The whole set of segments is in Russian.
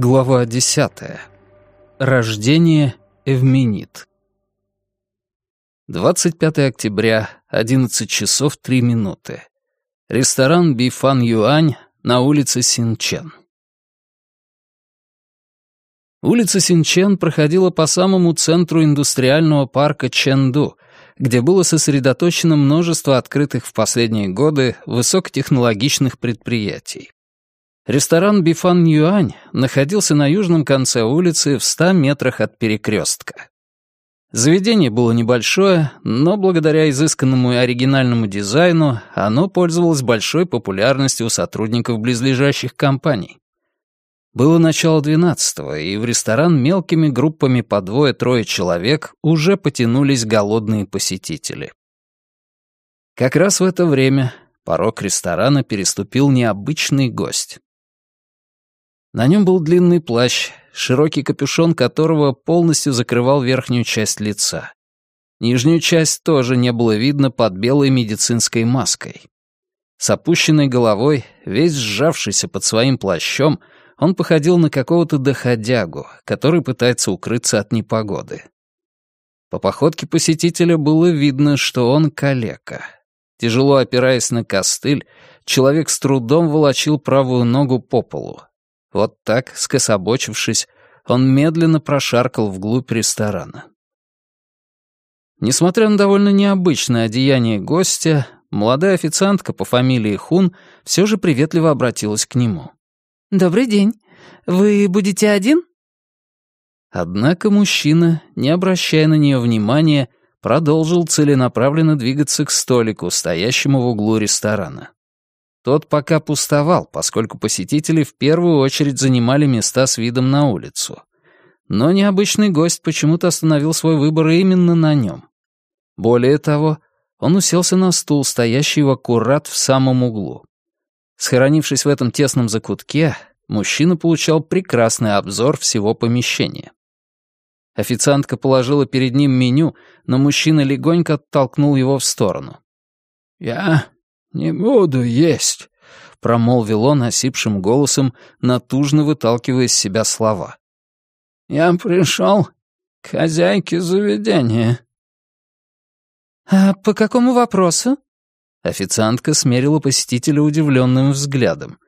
Глава 10. Рождение Эвменит. 25 октября, 11 часов 3 минуты. Ресторан Бифан Юань на улице Синчен. Улица Синчен проходила по самому центру индустриального парка Чэнду, где было сосредоточено множество открытых в последние годы высокотехнологичных предприятий. Ресторан «Бифан Юань» находился на южном конце улицы в 100 метрах от перекрестка. Заведение было небольшое, но благодаря изысканному и оригинальному дизайну оно пользовалось большой популярностью у сотрудников близлежащих компаний. Было начало двенадцатого, и в ресторан мелкими группами по двое-трое человек уже потянулись голодные посетители. Как раз в это время порог ресторана переступил необычный гость. На нем был длинный плащ, широкий капюшон которого полностью закрывал верхнюю часть лица. Нижнюю часть тоже не было видно под белой медицинской маской. С опущенной головой, весь сжавшийся под своим плащом, он походил на какого-то доходягу, который пытается укрыться от непогоды. По походке посетителя было видно, что он калека. Тяжело опираясь на костыль, человек с трудом волочил правую ногу по полу. Вот так, скособочившись, он медленно прошаркал вглубь ресторана. Несмотря на довольно необычное одеяние гостя, молодая официантка по фамилии Хун все же приветливо обратилась к нему. «Добрый день. Вы будете один?» Однако мужчина, не обращая на нее внимания, продолжил целенаправленно двигаться к столику, стоящему в углу ресторана. Тот пока пустовал, поскольку посетители в первую очередь занимали места с видом на улицу. Но необычный гость почему-то остановил свой выбор именно на нем. Более того, он уселся на стул, стоящий в аккурат в самом углу. Схоронившись в этом тесном закутке, мужчина получал прекрасный обзор всего помещения. Официантка положила перед ним меню, но мужчина легонько оттолкнул его в сторону. «Я не буду есть», — промолвил он осипшим голосом, натужно выталкивая из себя слова. «Я пришел к хозяйке заведения». «А по какому вопросу?» Официантка смерила посетителя удивленным взглядом.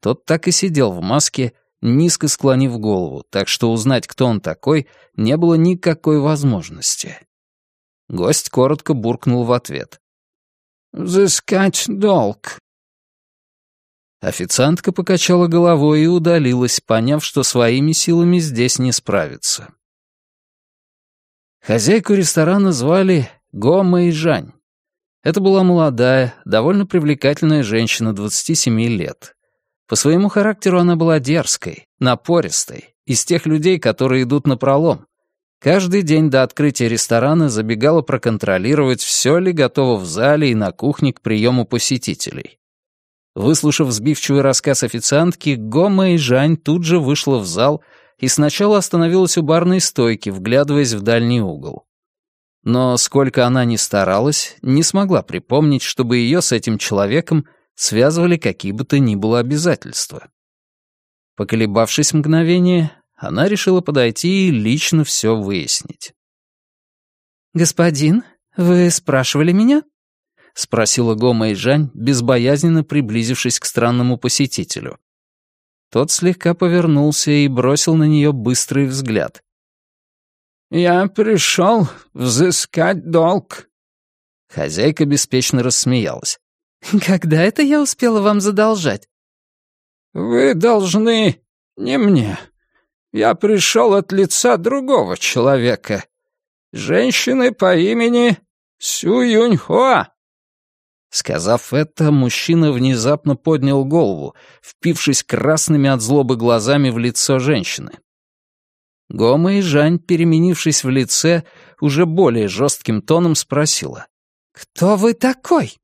Тот так и сидел в маске, низко склонив голову, так что узнать, кто он такой, не было никакой возможности. Гость коротко буркнул в ответ. «Взыскать долг». Официантка покачала головой и удалилась, поняв, что своими силами здесь не справится. Хозяйку ресторана звали Гома и Жань. Это была молодая, довольно привлекательная женщина 27 лет. По своему характеру она была дерзкой, напористой, из тех людей, которые идут на пролом. Каждый день до открытия ресторана забегала проконтролировать, все ли готово в зале и на кухне к приему посетителей. Выслушав сбивчивый рассказ официантки, Гома и Жань тут же вышла в зал и сначала остановилась у барной стойки, вглядываясь в дальний угол. Но сколько она ни старалась, не смогла припомнить, чтобы ее с этим человеком связывали какие бы то ни было обязательства. Поколебавшись мгновение, она решила подойти и лично все выяснить. «Господин, вы спрашивали меня?» — спросила Гома и Жань, безбоязненно приблизившись к странному посетителю. Тот слегка повернулся и бросил на нее быстрый взгляд. «Я пришел взыскать долг». Хозяйка беспечно рассмеялась. «Когда это я успела вам задолжать?» «Вы должны не мне. Я пришел от лица другого человека. Женщины по имени Сю Юньхуа». Сказав это, мужчина внезапно поднял голову, впившись красными от злобы глазами в лицо женщины. Гома и Жань, переменившись в лице, уже более жестким тоном спросила. «Кто вы такой?»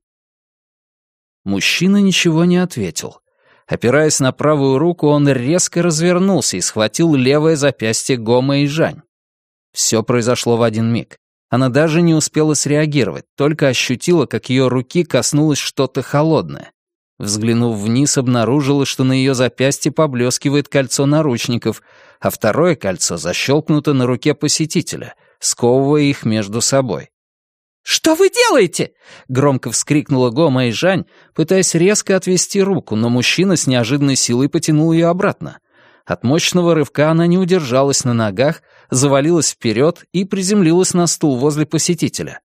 Мужчина ничего не ответил. Опираясь на правую руку, он резко развернулся и схватил левое запястье Гома и Жань. Все произошло в один миг. Она даже не успела среагировать, только ощутила, как ее руки коснулось что-то холодное. Взглянув вниз, обнаружила, что на ее запястье поблескивает кольцо наручников, а второе кольцо защелкнуто на руке посетителя, сковывая их между собой. «Что вы делаете?» — громко вскрикнула Гома и Жань, пытаясь резко отвести руку, но мужчина с неожиданной силой потянул ее обратно. От мощного рывка она не удержалась на ногах, завалилась вперед и приземлилась на стул возле посетителя.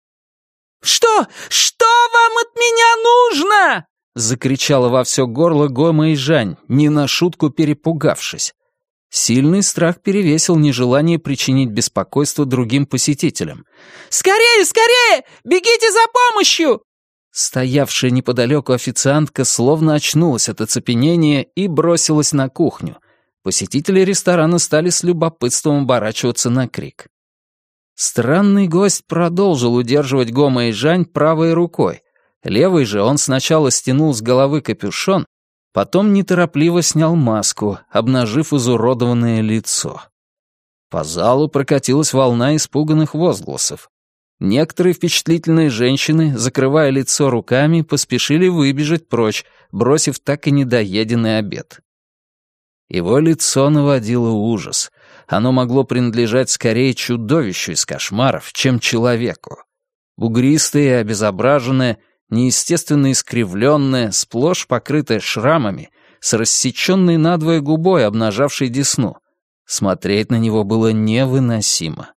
«Что? Что вам от меня нужно?» — закричала во все горло Гома и Жань, не на шутку перепугавшись. Сильный страх перевесил нежелание причинить беспокойство другим посетителям. «Скорее, скорее! Бегите за помощью!» Стоявшая неподалеку официантка словно очнулась от оцепенения и бросилась на кухню. Посетители ресторана стали с любопытством оборачиваться на крик. Странный гость продолжил удерживать Гома и Жань правой рукой. Левой же он сначала стянул с головы капюшон, Потом неторопливо снял маску, обнажив изуродованное лицо. По залу прокатилась волна испуганных возгласов. Некоторые впечатлительные женщины, закрывая лицо руками, поспешили выбежать прочь, бросив так и недоеденный обед. Его лицо наводило ужас. Оно могло принадлежать скорее чудовищу из кошмаров, чем человеку. Бугристое и обезображенное — неестественно искривленное, сплошь покрытое шрамами, с рассеченной надвое губой, обнажавшей десну. Смотреть на него было невыносимо.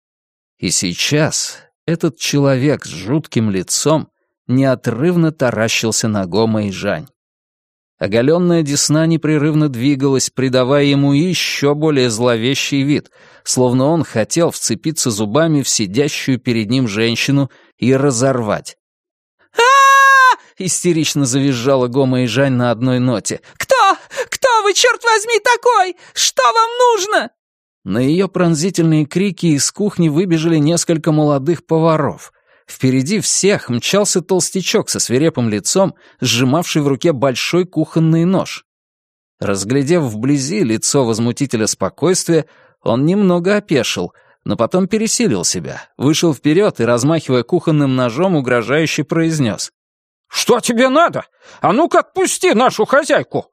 И сейчас этот человек с жутким лицом неотрывно таращился на Гома и Жань. Оголенная десна непрерывно двигалась, придавая ему еще более зловещий вид, словно он хотел вцепиться зубами в сидящую перед ним женщину и разорвать. Истерично завизжала Гома и Жань на одной ноте. «Кто? Кто вы, черт возьми, такой? Что вам нужно?» На ее пронзительные крики из кухни выбежали несколько молодых поваров. Впереди всех мчался толстячок со свирепым лицом, сжимавший в руке большой кухонный нож. Разглядев вблизи лицо возмутителя спокойствия, он немного опешил, но потом пересилил себя, вышел вперед и, размахивая кухонным ножом, угрожающе произнес. «Что тебе надо? А ну-ка отпусти нашу хозяйку!»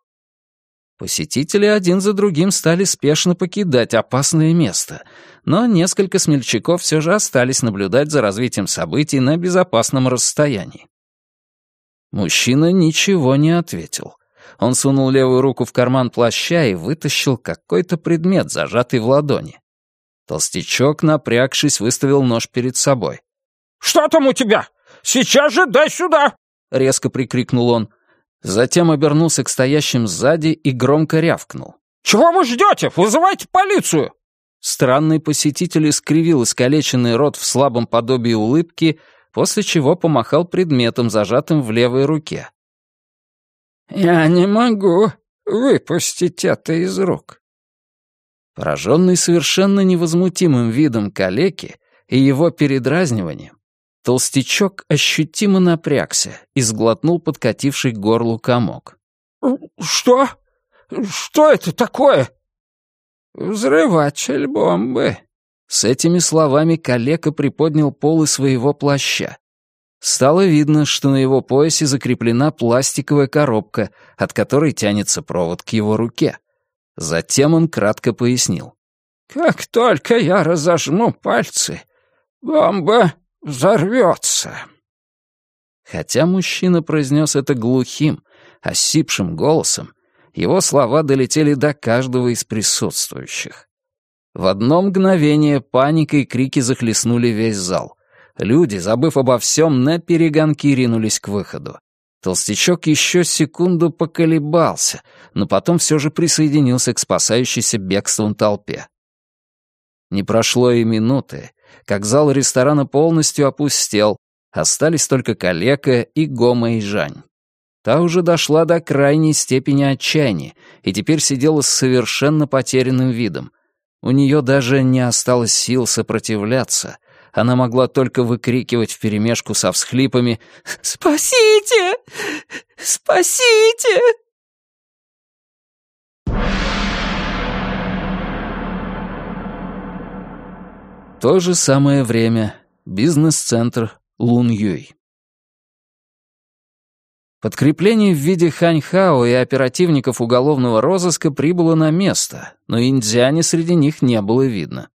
Посетители один за другим стали спешно покидать опасное место, но несколько смельчаков все же остались наблюдать за развитием событий на безопасном расстоянии. Мужчина ничего не ответил. Он сунул левую руку в карман плаща и вытащил какой-то предмет, зажатый в ладони. Толстячок, напрягшись, выставил нож перед собой. «Что там у тебя? Сейчас же дай сюда!» — резко прикрикнул он. Затем обернулся к стоящим сзади и громко рявкнул. «Чего вы ждете? Вызывайте полицию!» Странный посетитель искривил искалеченный рот в слабом подобии улыбки, после чего помахал предметом, зажатым в левой руке. «Я не могу выпустить это из рук». Пораженный совершенно невозмутимым видом калеки и его передразниванием, Толстячок ощутимо напрягся и сглотнул подкативший к горлу комок. «Что? Что это такое?» «Взрыватель бомбы». С этими словами калека приподнял полы своего плаща. Стало видно, что на его поясе закреплена пластиковая коробка, от которой тянется провод к его руке. Затем он кратко пояснил. «Как только я разожму пальцы, бомба взорвется». Хотя мужчина произнес это глухим, осипшим голосом, его слова долетели до каждого из присутствующих. В одно мгновение паника и крики захлестнули весь зал. Люди, забыв обо всем, на перегонки ринулись к выходу. Толстячок еще секунду поколебался, но потом все же присоединился к спасающейся бегством толпе. Не прошло и минуты, как зал ресторана полностью опустел, остались только калека и Гома и Жань. Та уже дошла до крайней степени отчаяния и теперь сидела с совершенно потерянным видом. У нее даже не осталось сил сопротивляться. Она могла только выкрикивать вперемешку со всхлипами «Спасите! Спасите!» То же самое время. Бизнес-центр Лун Юй. Подкрепление в виде Ханьхао и оперативников уголовного розыска прибыло на место, но индзяне среди них не было видно.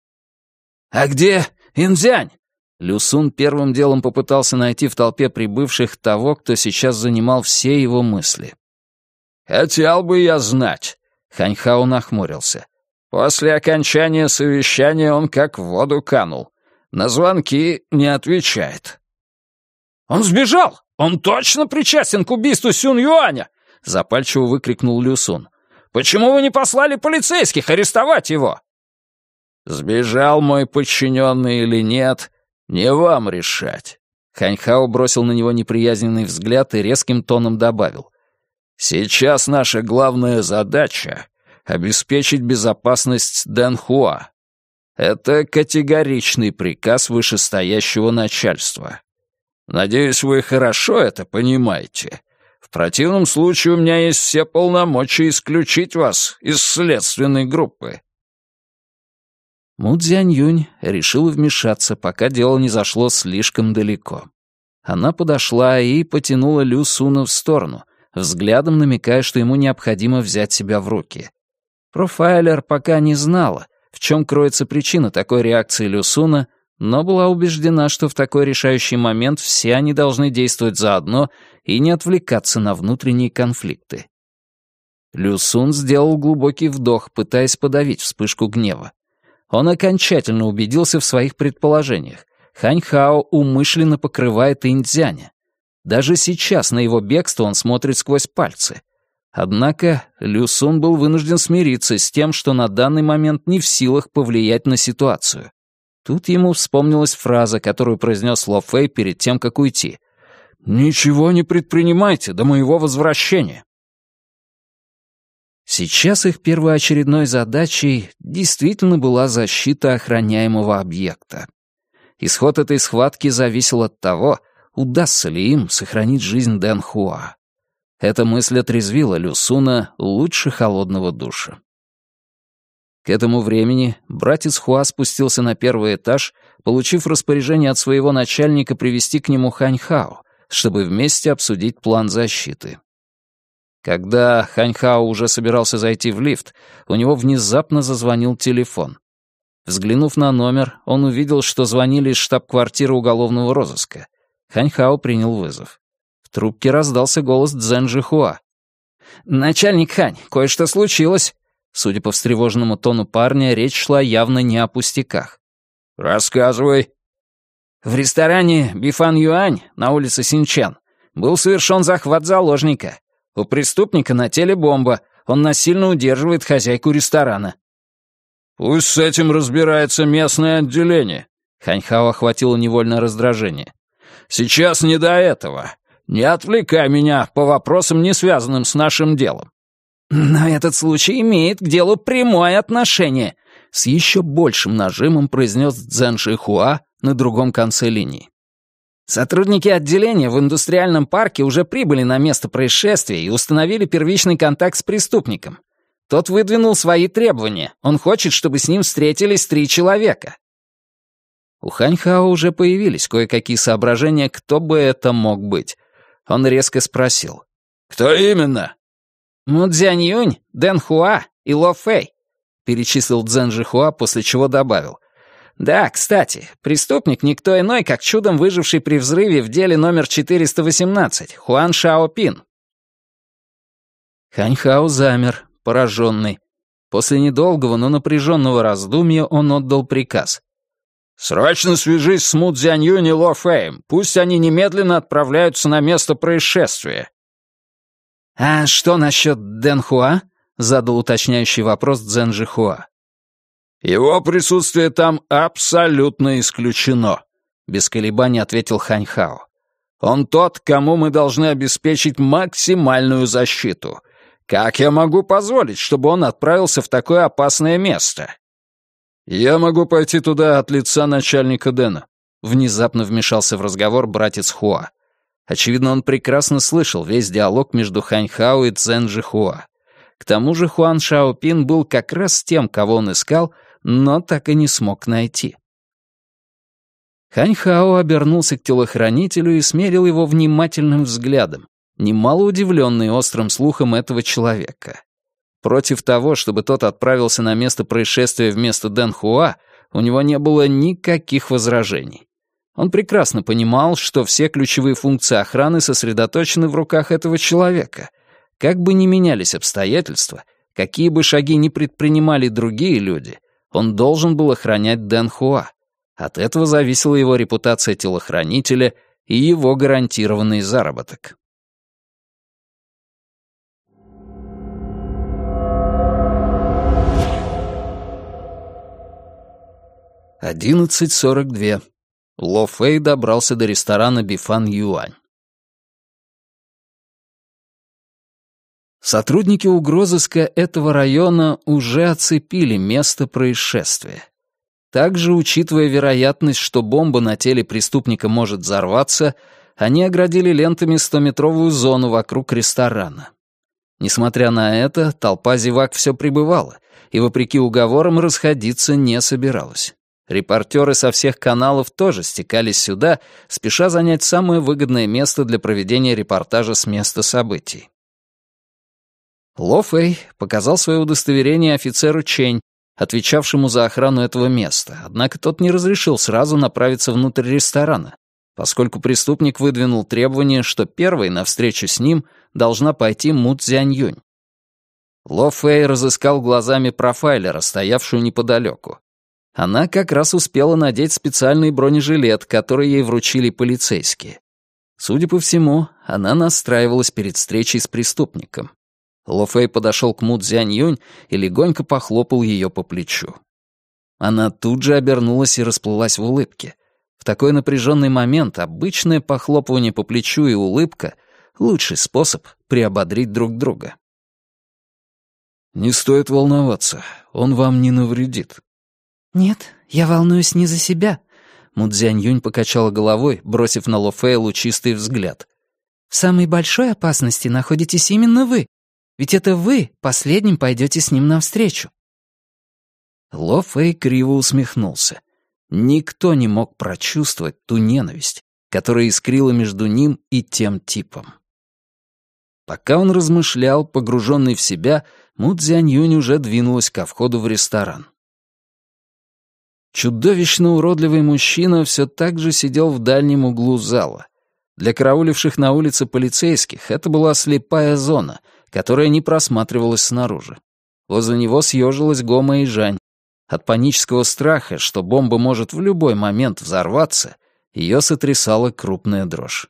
«А где Индзянь?» Люсун первым делом попытался найти в толпе прибывших того, кто сейчас занимал все его мысли. «Хотел бы я знать», — Ханьхао нахмурился. «После окончания совещания он как в воду канул. На звонки не отвечает». «Он сбежал! Он точно причастен к убийству Сюн Юаня!» — запальчиво выкрикнул Люсун. «Почему вы не послали полицейских арестовать его?» «Сбежал мой подчиненный или нет, не вам решать». Ханьхао бросил на него неприязненный взгляд и резким тоном добавил. «Сейчас наша главная задача — обеспечить безопасность Дэнхуа. Это категоричный приказ вышестоящего начальства. Надеюсь, вы хорошо это понимаете. В противном случае у меня есть все полномочия исключить вас из следственной группы». Му Цзянь-Юнь решила вмешаться, пока дело не зашло слишком далеко. Она подошла и потянула Лю Суна в сторону, взглядом намекая, что ему необходимо взять себя в руки. Профайлер пока не знала, в чем кроется причина такой реакции Люсуна, но была убеждена, что в такой решающий момент все они должны действовать заодно и не отвлекаться на внутренние конфликты. Люсун сделал глубокий вдох, пытаясь подавить вспышку гнева. Он окончательно убедился в своих предположениях. Ханьхао умышленно покрывает Индзяня. Даже сейчас на его бегство он смотрит сквозь пальцы. Однако Люсун был вынужден смириться с тем, что на данный момент не в силах повлиять на ситуацию. Тут ему вспомнилась фраза, которую произнес Ло Фэй перед тем, как уйти. «Ничего не предпринимайте до моего возвращения». Сейчас их первоочередной задачей действительно была защита охраняемого объекта. Исход этой схватки зависел от того, удастся ли им сохранить жизнь Дэн Хуа. Эта мысль отрезвила Люсуна лучше холодного душа. К этому времени братец Хуа спустился на первый этаж, получив распоряжение от своего начальника привести к нему Ханьхао, чтобы вместе обсудить план защиты. Когда Ханьхао уже собирался зайти в лифт, у него внезапно зазвонил телефон. Взглянув на номер, он увидел, что звонили из штаб-квартиры уголовного розыска. Ханьхао принял вызов. В трубке раздался голос Цзэн Хуа. «Начальник Хань, кое-что случилось. Судя по встревоженному тону парня, речь шла явно не о пустяках. «Рассказывай». В ресторане «Бифан Юань» на улице Синчан был совершен захват заложника. У преступника на теле бомба. Он насильно удерживает хозяйку ресторана. «Пусть с этим разбирается местное отделение», — Ханьхао охватило невольное раздражение. «Сейчас не до этого. Не отвлекай меня по вопросам, не связанным с нашим делом. «Но этот случай имеет к делу прямое отношение», — с еще большим нажимом произнес Цзэн Шихуа на другом конце линии. Сотрудники отделения в индустриальном парке уже прибыли на место происшествия и установили первичный контакт с преступником. Тот выдвинул свои требования. Он хочет, чтобы с ним встретились три человека. У Ханьхао уже появились кое-какие соображения, кто бы это мог быть. Он резко спросил. «Кто именно?» «Му Цзянь Юнь, Дэн Хуа и Ло Фэй», — перечислил Цзэн Жихуа, после чего добавил. «Да, кстати, преступник никто иной, как чудом выживший при взрыве в деле номер 418, Хуан Шао Пин». Ханьхао замер, пораженный. После недолгого, но напряженного раздумья он отдал приказ. «Срочно свяжись с Му Цзянь Юнь и Ло Фэем. Пусть они немедленно отправляются на место происшествия. «А что насчет Дэнхуа?» — задал уточняющий вопрос Цзэн Жихуа. «Его присутствие там абсолютно исключено», — без колебаний ответил Ханьхао. «Он тот, кому мы должны обеспечить максимальную защиту. Как я могу позволить, чтобы он отправился в такое опасное место?» «Я могу пойти туда от лица начальника Дэна», — внезапно вмешался в разговор братец Хуа. Очевидно, он прекрасно слышал весь диалог между Ханьхао и Цзэн Жихуа. К тому же Хуан Шаопин был как раз тем, кого он искал, но так и не смог найти. Ханьхао обернулся к телохранителю и смерил его внимательным взглядом, немало удивленный острым слухом этого человека. Против того, чтобы тот отправился на место происшествия вместо Дэн Хуа, у него не было никаких возражений. Он прекрасно понимал, что все ключевые функции охраны сосредоточены в руках этого человека. Как бы ни менялись обстоятельства, какие бы шаги ни предпринимали другие люди, он должен был охранять Дэн Хуа. От этого зависела его репутация телохранителя и его гарантированный заработок. Одиннадцать сорок две. Ло Фэй добрался до ресторана Бифан Юань. Сотрудники угрозыска этого района уже оцепили место происшествия. Также, учитывая вероятность, что бомба на теле преступника может взорваться, они оградили лентами стометровую зону вокруг ресторана. Несмотря на это, толпа зевак все пребывала, и, вопреки уговорам, расходиться не собиралась. Репортеры со всех каналов тоже стекались сюда, спеша занять самое выгодное место для проведения репортажа с места событий. Ло Фэй показал свое удостоверение офицеру Чень, отвечавшему за охрану этого места, однако тот не разрешил сразу направиться внутрь ресторана, поскольку преступник выдвинул требование, что первой на встречу с ним должна пойти Му Цзянь-Юнь. Ло Фэй разыскал глазами профайлера, стоявшую неподалеку. Она как раз успела надеть специальный бронежилет, который ей вручили полицейские. Судя по всему, она настраивалась перед встречей с преступником. Ло Фэй подошел к Му Цзянь Юнь и легонько похлопал ее по плечу. Она тут же обернулась и расплылась в улыбке. В такой напряженный момент обычное похлопывание по плечу и улыбка — лучший способ приободрить друг друга. «Не стоит волноваться, он вам не навредит», «Нет, я волнуюсь не за себя», — Мудзянь Юнь покачала головой, бросив на Ло Фэя лучистый взгляд. «В самой большой опасности находитесь именно вы, ведь это вы последним пойдете с ним навстречу». Ло Фэй криво усмехнулся. Никто не мог прочувствовать ту ненависть, которая искрила между ним и тем типом. Пока он размышлял, погруженный в себя, Му Цзянь Юнь уже двинулась ко входу в ресторан. Чудовищно уродливый мужчина все так же сидел в дальнем углу зала. Для карауливших на улице полицейских это была слепая зона, которая не просматривалась снаружи. Возле него съежилась Гома и Жань. От панического страха, что бомба может в любой момент взорваться, ее сотрясала крупная дрожь.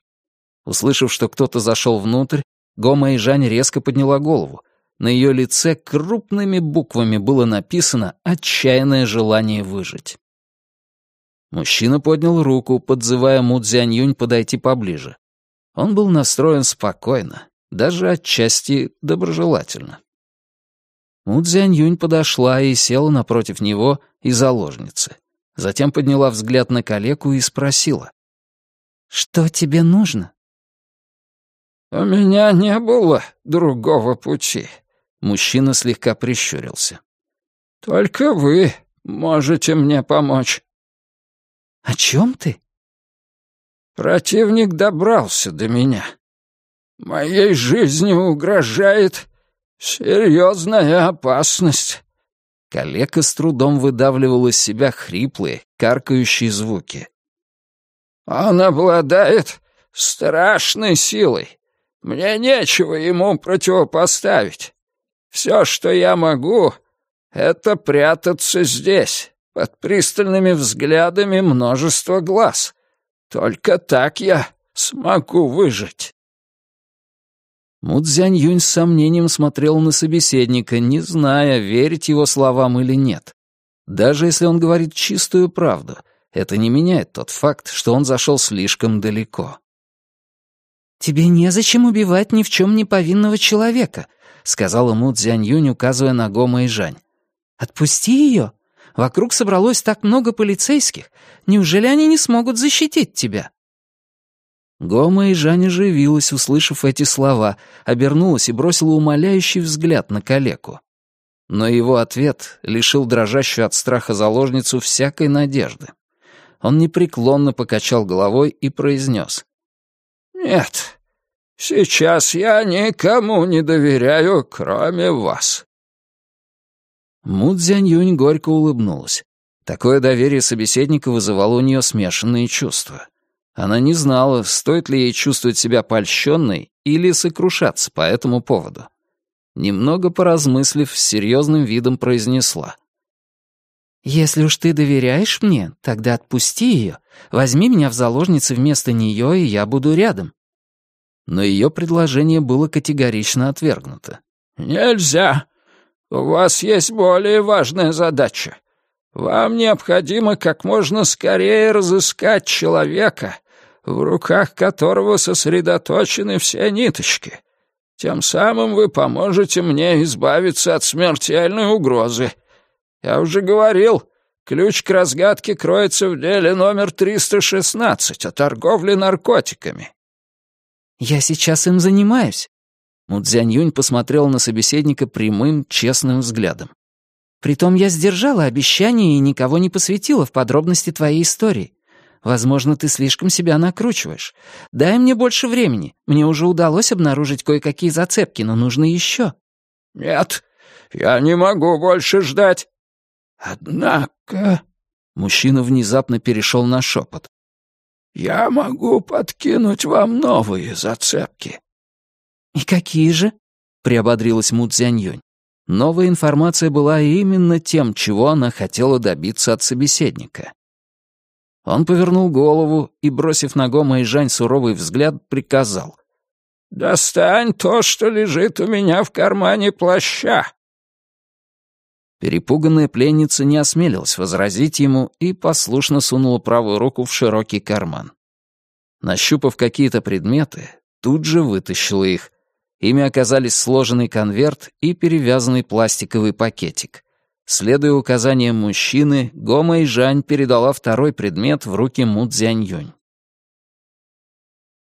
Услышав, что кто-то зашел внутрь, Гома и Жань резко подняла голову. На ее лице крупными буквами было написано «Отчаянное желание выжить». Мужчина поднял руку, подзывая Му Цзянь подойти поближе. Он был настроен спокойно, даже отчасти доброжелательно. Му Цзянь подошла и села напротив него и заложницы. Затем подняла взгляд на калеку и спросила. «Что тебе нужно?» «У меня не было другого пути», Мужчина слегка прищурился. «Только вы можете мне помочь». «О чем ты?» «Противник добрался до меня. Моей жизни угрожает серьезная опасность». Калека с трудом выдавливал из себя хриплые, каркающие звуки. «Он обладает страшной силой. Мне нечего ему противопоставить. Все, что я могу, это прятаться здесь, под пристальными взглядами множества глаз. Только так я смогу выжить. Мудзянь Юнь с сомнением смотрел на собеседника, не зная, верить его словам или нет. Даже если он говорит чистую правду, это не меняет тот факт, что он зашел слишком далеко. «Тебе незачем убивать ни в чем не повинного человека», сказала Му Цзянь-Юнь, указывая на Гома и Жань. «Отпусти ее. Вокруг собралось так много полицейских. Неужели они не смогут защитить тебя?» Гома и Жань оживилась, услышав эти слова, обернулась и бросила умоляющий взгляд на калеку. Но его ответ лишил дрожащую от страха заложницу всякой надежды. Он непреклонно покачал головой и произнес. «Нет, Сейчас я никому не доверяю, кроме вас». Му Цзянь-Юнь горько улыбнулась. Такое доверие собеседника вызывало у нее смешанные чувства. Она не знала, стоит ли ей чувствовать себя польщенной или сокрушаться по этому поводу. Немного поразмыслив, с серьезным видом произнесла. «Если уж ты доверяешь мне, тогда отпусти ее. Возьми меня в заложницы вместо нее, и я буду рядом». Но ее предложение было категорично отвергнуто. «Нельзя. У вас есть более важная задача. Вам необходимо как можно скорее разыскать человека, в руках которого сосредоточены все ниточки. Тем самым вы поможете мне избавиться от смертельной угрозы. Я уже говорил, ключ к разгадке кроется в деле номер 316 о торговле наркотиками». «Я сейчас им занимаюсь». Мудзянь-Юнь посмотрел на собеседника прямым, честным взглядом. «Притом я сдержала обещание и никого не посвятила в подробности твоей истории. Возможно, ты слишком себя накручиваешь. Дай мне больше времени. Мне уже удалось обнаружить кое-какие зацепки, но нужно еще». «Нет, я не могу больше ждать. Однако...» Мужчина внезапно перешел на шепот. «Я могу подкинуть вам новые зацепки». «И какие же?» — приободрилась Му Цзяньюнь. Новая информация была именно тем, чего она хотела добиться от собеседника. Он повернул голову и, бросив на Гома и Жань суровый взгляд, приказал. «Достань то, что лежит у меня в кармане плаща». Перепуганная пленница не осмелилась возразить ему и послушно сунула правую руку в широкий карман. Нащупав какие-то предметы, тут же вытащила их. Ими оказались сложенный конверт и перевязанный пластиковый пакетик. Следуя указаниям мужчины, Гома и Жань передала второй предмет в руки Му.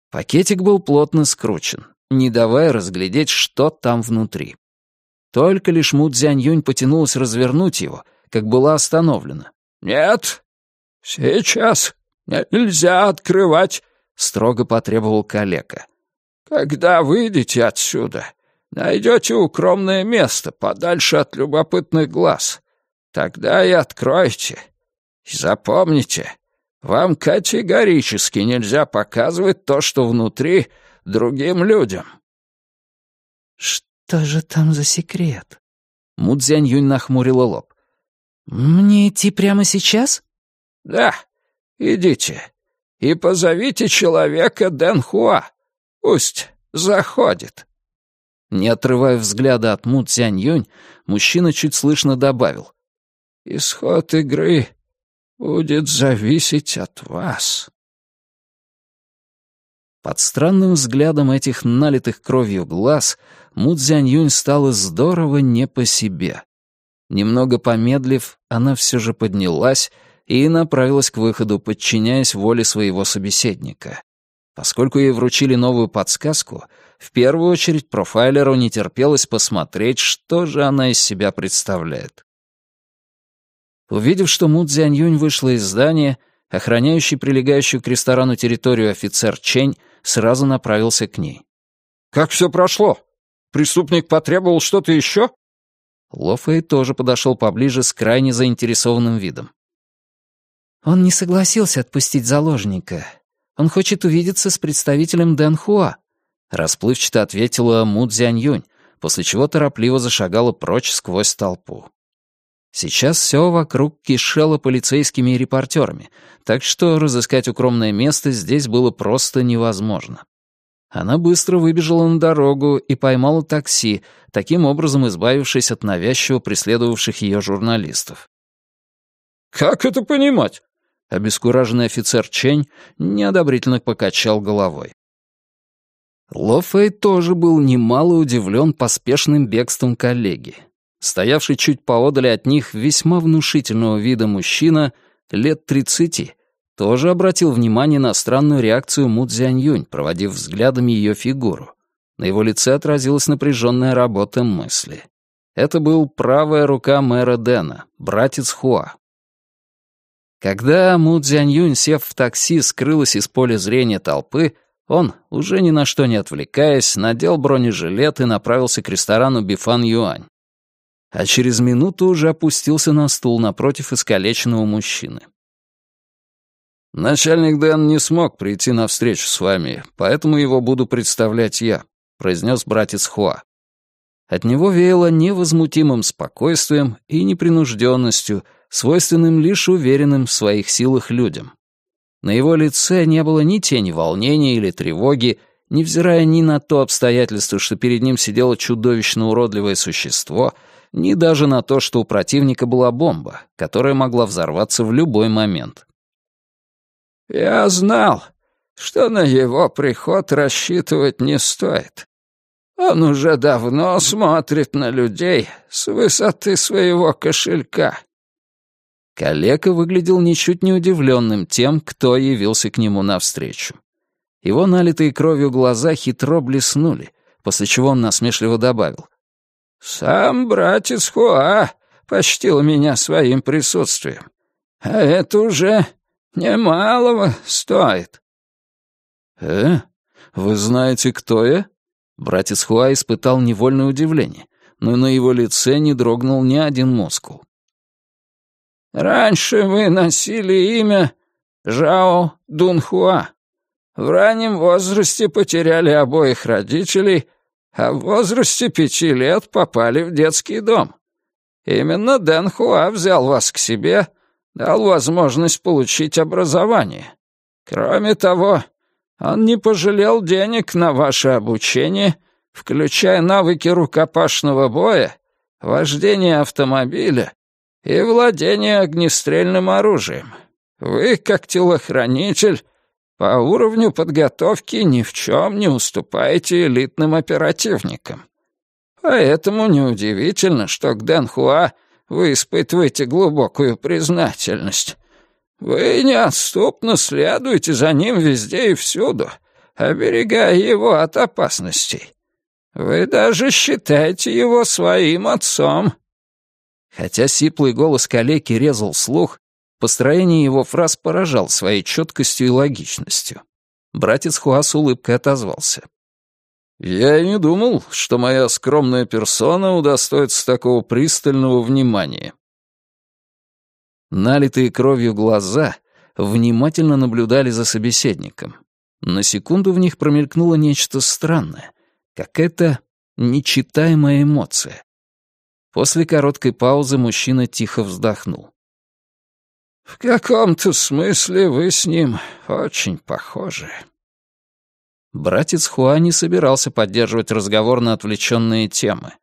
Пакетик был плотно скручен, не давая разглядеть, что там внутри. Только лишь Му Цзянь-Юнь потянулась развернуть его, как была остановлена. «Нет, сейчас нельзя открывать», — строго потребовал калека. «Когда выйдете отсюда, найдете укромное место подальше от любопытных глаз. Тогда и откройте. И запомните, вам категорически нельзя показывать то, что внутри, другим людям». «Что же там за секрет?» Мудзянь Юнь нахмурила лоб. «Мне идти прямо сейчас?» «Да, идите. И позовите человека Дэн Хуа. Пусть заходит». Не отрывая взгляда от Му Цянь Юнь, мужчина чуть слышно добавил. «Исход игры будет зависеть от вас». Под странным взглядом этих налитых кровью глаз Му Цзянь Юнь стало здорово не по себе. Немного помедлив, она все же поднялась и направилась к выходу, подчиняясь воле своего собеседника. Поскольку ей вручили новую подсказку, в первую очередь профайлеру не терпелось посмотреть, что же она из себя представляет. Увидев, что Му Цзянь-Юнь вышла из здания, охраняющий прилегающую к ресторану территорию офицер Чень сразу направился к ней. «Как все прошло? Преступник потребовал что-то еще?» Ло Фэй тоже подошел поближе с крайне заинтересованным видом. «Он не согласился отпустить заложника. Он хочет увидеться с представителем Дэн Хуа», расплывчато ответила Му Цзянь Юнь, после чего торопливо зашагала прочь сквозь толпу. Сейчас все вокруг кишело полицейскими и репортерами, так что разыскать укромное место здесь было просто невозможно. Она быстро выбежала на дорогу и поймала такси, таким образом избавившись от навязчиво преследовавших ее журналистов. «Как это понимать?» Обескураженный офицер Чень неодобрительно покачал головой. Ло Фэй тоже был немало удивлен поспешным бегством коллеги. Стоявший чуть поодаль от них весьма внушительного вида мужчина, лет тридцати, тоже обратил внимание на странную реакцию Му Цзянь-Юнь, проводив взглядом ее фигуру. На его лице отразилась напряженная работа мысли. Это был правая рука мэра Дэна, братец Хуа. Когда Му Цзянь-Юнь, сев в такси, скрылась из поля зрения толпы, Он, уже ни на что не отвлекаясь, надел бронежилет и направился к ресторану Бифан Юань. А через минуту уже опустился на стул напротив искалеченного мужчины. «Начальник Дэн не смог прийти на встречу с вами, поэтому его буду представлять я», — произнес братец Хуа. От него веяло невозмутимым спокойствием и непринужденностью, свойственным лишь уверенным в своих силах людям. На его лице не было ни тени волнения или тревоги, невзирая ни на то обстоятельство, что перед ним сидело чудовищно уродливое существо, ни даже на то, что у противника была бомба, которая могла взорваться в любой момент. «Я знал, что на его приход рассчитывать не стоит. Он уже давно смотрит на людей с высоты своего кошелька. Калека выглядел ничуть не удивленным тем, кто явился к нему навстречу. Его налитые кровью глаза хитро блеснули, после чего он насмешливо добавил. «Сам братец Хуа почтил меня своим присутствием. А это уже немалого стоит». «Э? Вы знаете, кто я?» Братец Хуа испытал невольное удивление, но на его лице не дрогнул ни один мускул. Раньше вы носили имя Жао Дунхуа. В раннем возрасте потеряли обоих родителей, а в возрасте пяти лет попали в детский дом. Именно Дэн Хуа взял вас к себе, дал возможность получить образование. Кроме того, он не пожалел денег на ваше обучение, включая навыки рукопашного боя, вождение автомобиля и владение огнестрельным оружием. Вы, как телохранитель, по уровню подготовки ни в чем не уступаете элитным оперативникам. Поэтому неудивительно, что к Дэн Хуа вы испытываете глубокую признательность. Вы неотступно следуете за ним везде и всюду, оберегая его от опасностей. Вы даже считаете его своим отцом. Хотя сиплый голос калеки резал слух, построение его фраз поражал своей четкостью и логичностью. Братец Хуа с улыбкой отозвался. «Я и не думал, что моя скромная персона удостоится такого пристального внимания». Налитые кровью глаза внимательно наблюдали за собеседником. На секунду в них промелькнуло нечто странное, какая-то нечитаемая эмоция. После короткой паузы мужчина тихо вздохнул. «В каком-то смысле вы с ним очень похожи». Братец Хуа не собирался поддерживать разговор на отвлеченные темы.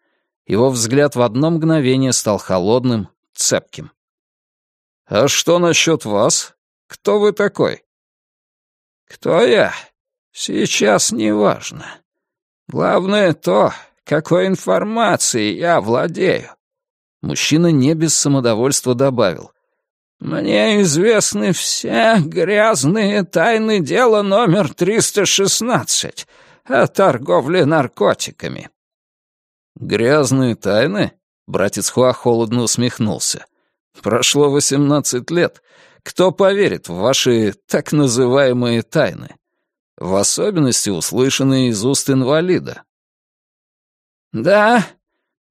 Его взгляд в одно мгновение стал холодным, цепким. «А что насчет вас? Кто вы такой?» «Кто я? Сейчас не важно. Главное то, какой информацией я владею?» Мужчина не без самодовольства добавил. «Мне известны все грязные тайны дела номер 316 о торговле наркотиками». «Грязные тайны?» — братец Хуа холодно усмехнулся. «Прошло восемнадцать лет. Кто поверит в ваши так называемые тайны? В особенности услышанные из уст инвалида. «Да,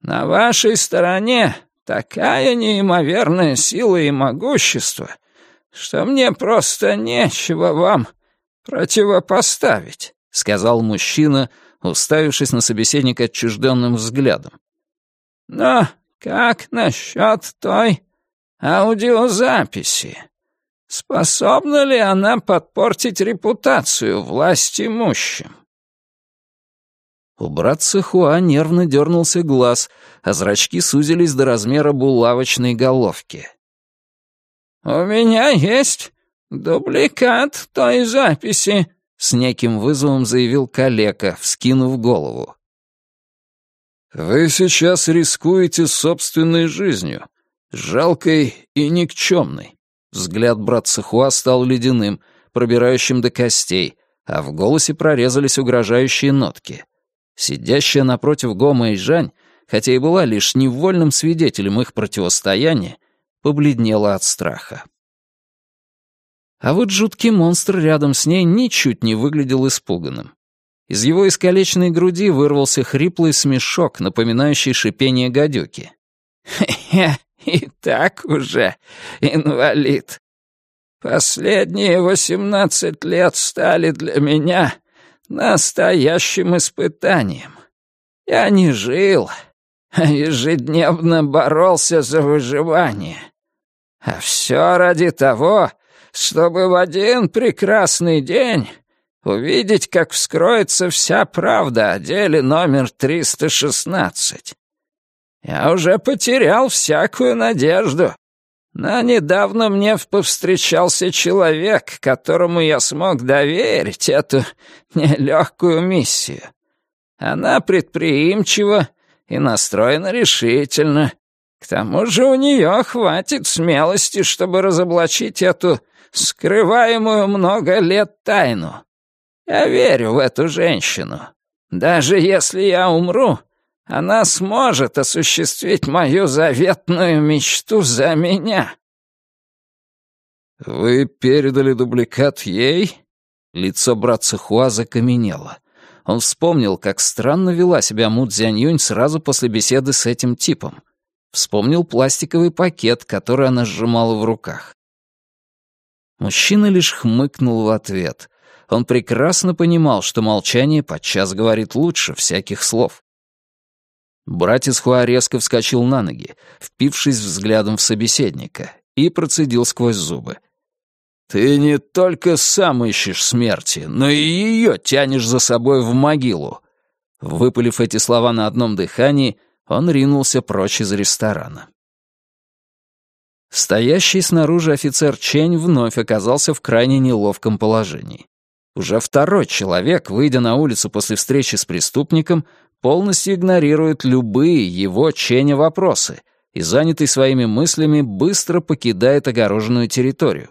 на вашей стороне такая неимоверная сила и могущество, что мне просто нечего вам противопоставить», — сказал мужчина, уставившись на собеседника отчужденным взглядом. «Но как насчет той аудиозаписи? Способна ли она подпортить репутацию власть имущим?» У братца Хуа нервно дернулся глаз, а зрачки сузились до размера булавочной головки. «У меня есть дубликат той записи», — с неким вызовом заявил калека, вскинув голову. «Вы сейчас рискуете собственной жизнью, жалкой и никчемной». Взгляд братца Хуа стал ледяным, пробирающим до костей, а в голосе прорезались угрожающие нотки — Сидящая напротив Гома и Жань, хотя и была лишь невольным свидетелем их противостояния, побледнела от страха. А вот жуткий монстр рядом с ней ничуть не выглядел испуганным. Из его искалеченной груди вырвался хриплый смешок, напоминающий шипение гадюки. «Хе-хе, и так уже, инвалид. Последние восемнадцать лет стали для меня настоящим испытанием. Я не жил, а ежедневно боролся за выживание. А все ради того, чтобы в один прекрасный день увидеть, как вскроется вся правда о деле номер 316. Я уже потерял всякую надежду. Но недавно мне повстречался человек, которому я смог доверить эту нелегкую миссию. Она предприимчива и настроена решительно. К тому же у нее хватит смелости, чтобы разоблачить эту скрываемую много лет тайну. Я верю в эту женщину. Даже если я умру, она сможет осуществить мою заветную мечту за меня». «Вы передали дубликат ей?» Лицо братца Хуа закаменело. Он вспомнил, как странно вела себя Му Цзяньюнь сразу после беседы с этим типом. Вспомнил пластиковый пакет, который она сжимала в руках. Мужчина лишь хмыкнул в ответ. Он прекрасно понимал, что молчание подчас говорит лучше всяких слов. Братец Хуа резко вскочил на ноги, впившись взглядом в собеседника, и процедил сквозь зубы. «Ты не только сам ищешь смерти, но и ее тянешь за собой в могилу!» Выпалив эти слова на одном дыхании, он ринулся прочь из ресторана. Стоящий снаружи офицер Чень вновь оказался в крайне неловком положении. Уже второй человек, выйдя на улицу после встречи с преступником, полностью игнорирует любые его Ченя вопросы и, занятый своими мыслями, быстро покидает огороженную территорию.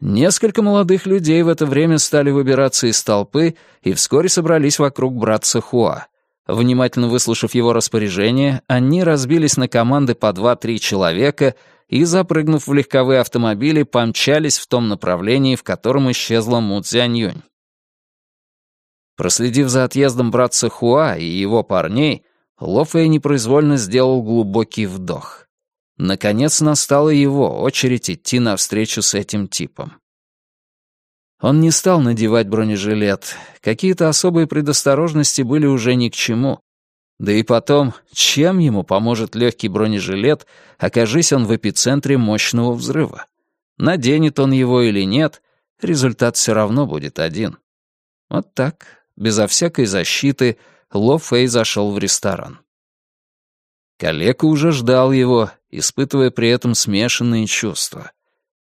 Несколько молодых людей в это время стали выбираться из толпы и вскоре собрались вокруг братца Хуа. Внимательно выслушав его распоряжение, они разбились на команды по два-три человека и, запрыгнув в легковые автомобили, помчались в том направлении, в котором исчезла Му Цзяньюнь. Проследив за отъездом братца Хуа и его парней, Ло Фэй непроизвольно сделал глубокий вдох. Наконец настала его очередь идти навстречу с этим типом. Он не стал надевать бронежилет. Какие-то особые предосторожности были уже ни к чему. Да и потом, чем ему поможет легкий бронежилет, окажись он в эпицентре мощного взрыва? Наденет он его или нет, результат все равно будет один. Вот так, безо всякой защиты, Ло Фэй зашел в ресторан. Калека уже ждал его, испытывая при этом смешанные чувства.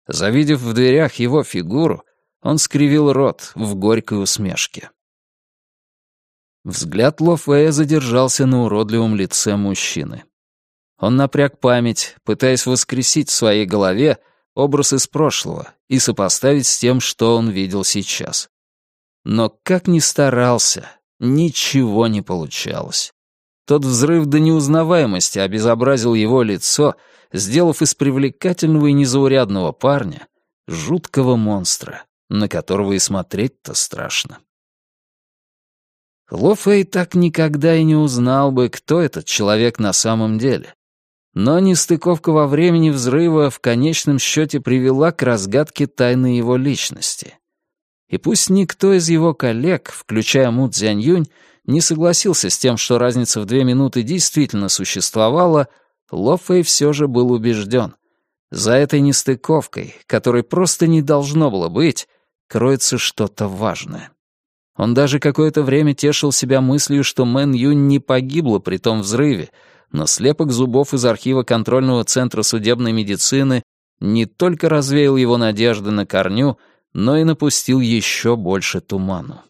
Завидев в дверях его фигуру, он скривил рот в горькой усмешке. Взгляд Ло Фэя задержался на уродливом лице мужчины. Он напряг память, пытаясь воскресить в своей голове образ из прошлого и сопоставить с тем, что он видел сейчас. Но как ни старался, ничего не получалось. Тот взрыв до неузнаваемости обезобразил его лицо, сделав из привлекательного и незаурядного парня жуткого монстра, на которого и смотреть-то страшно. Ло Фэй так никогда и не узнал бы, кто этот человек на самом деле. Но нестыковка во времени взрыва в конечном счете привела к разгадке тайны его личности. И пусть никто из его коллег, включая Му Цзяньюнь, не согласился с тем, что разница в две минуты действительно существовала, Ло Фэй все же был убежден. За этой нестыковкой, которой просто не должно было быть, кроется что-то важное. Он даже какое-то время тешил себя мыслью, что Мэн Юнь не погибла при том взрыве, но слепок зубов из архива контрольного центра судебной медицины не только развеял его надежды на корню, но и напустил еще больше туману.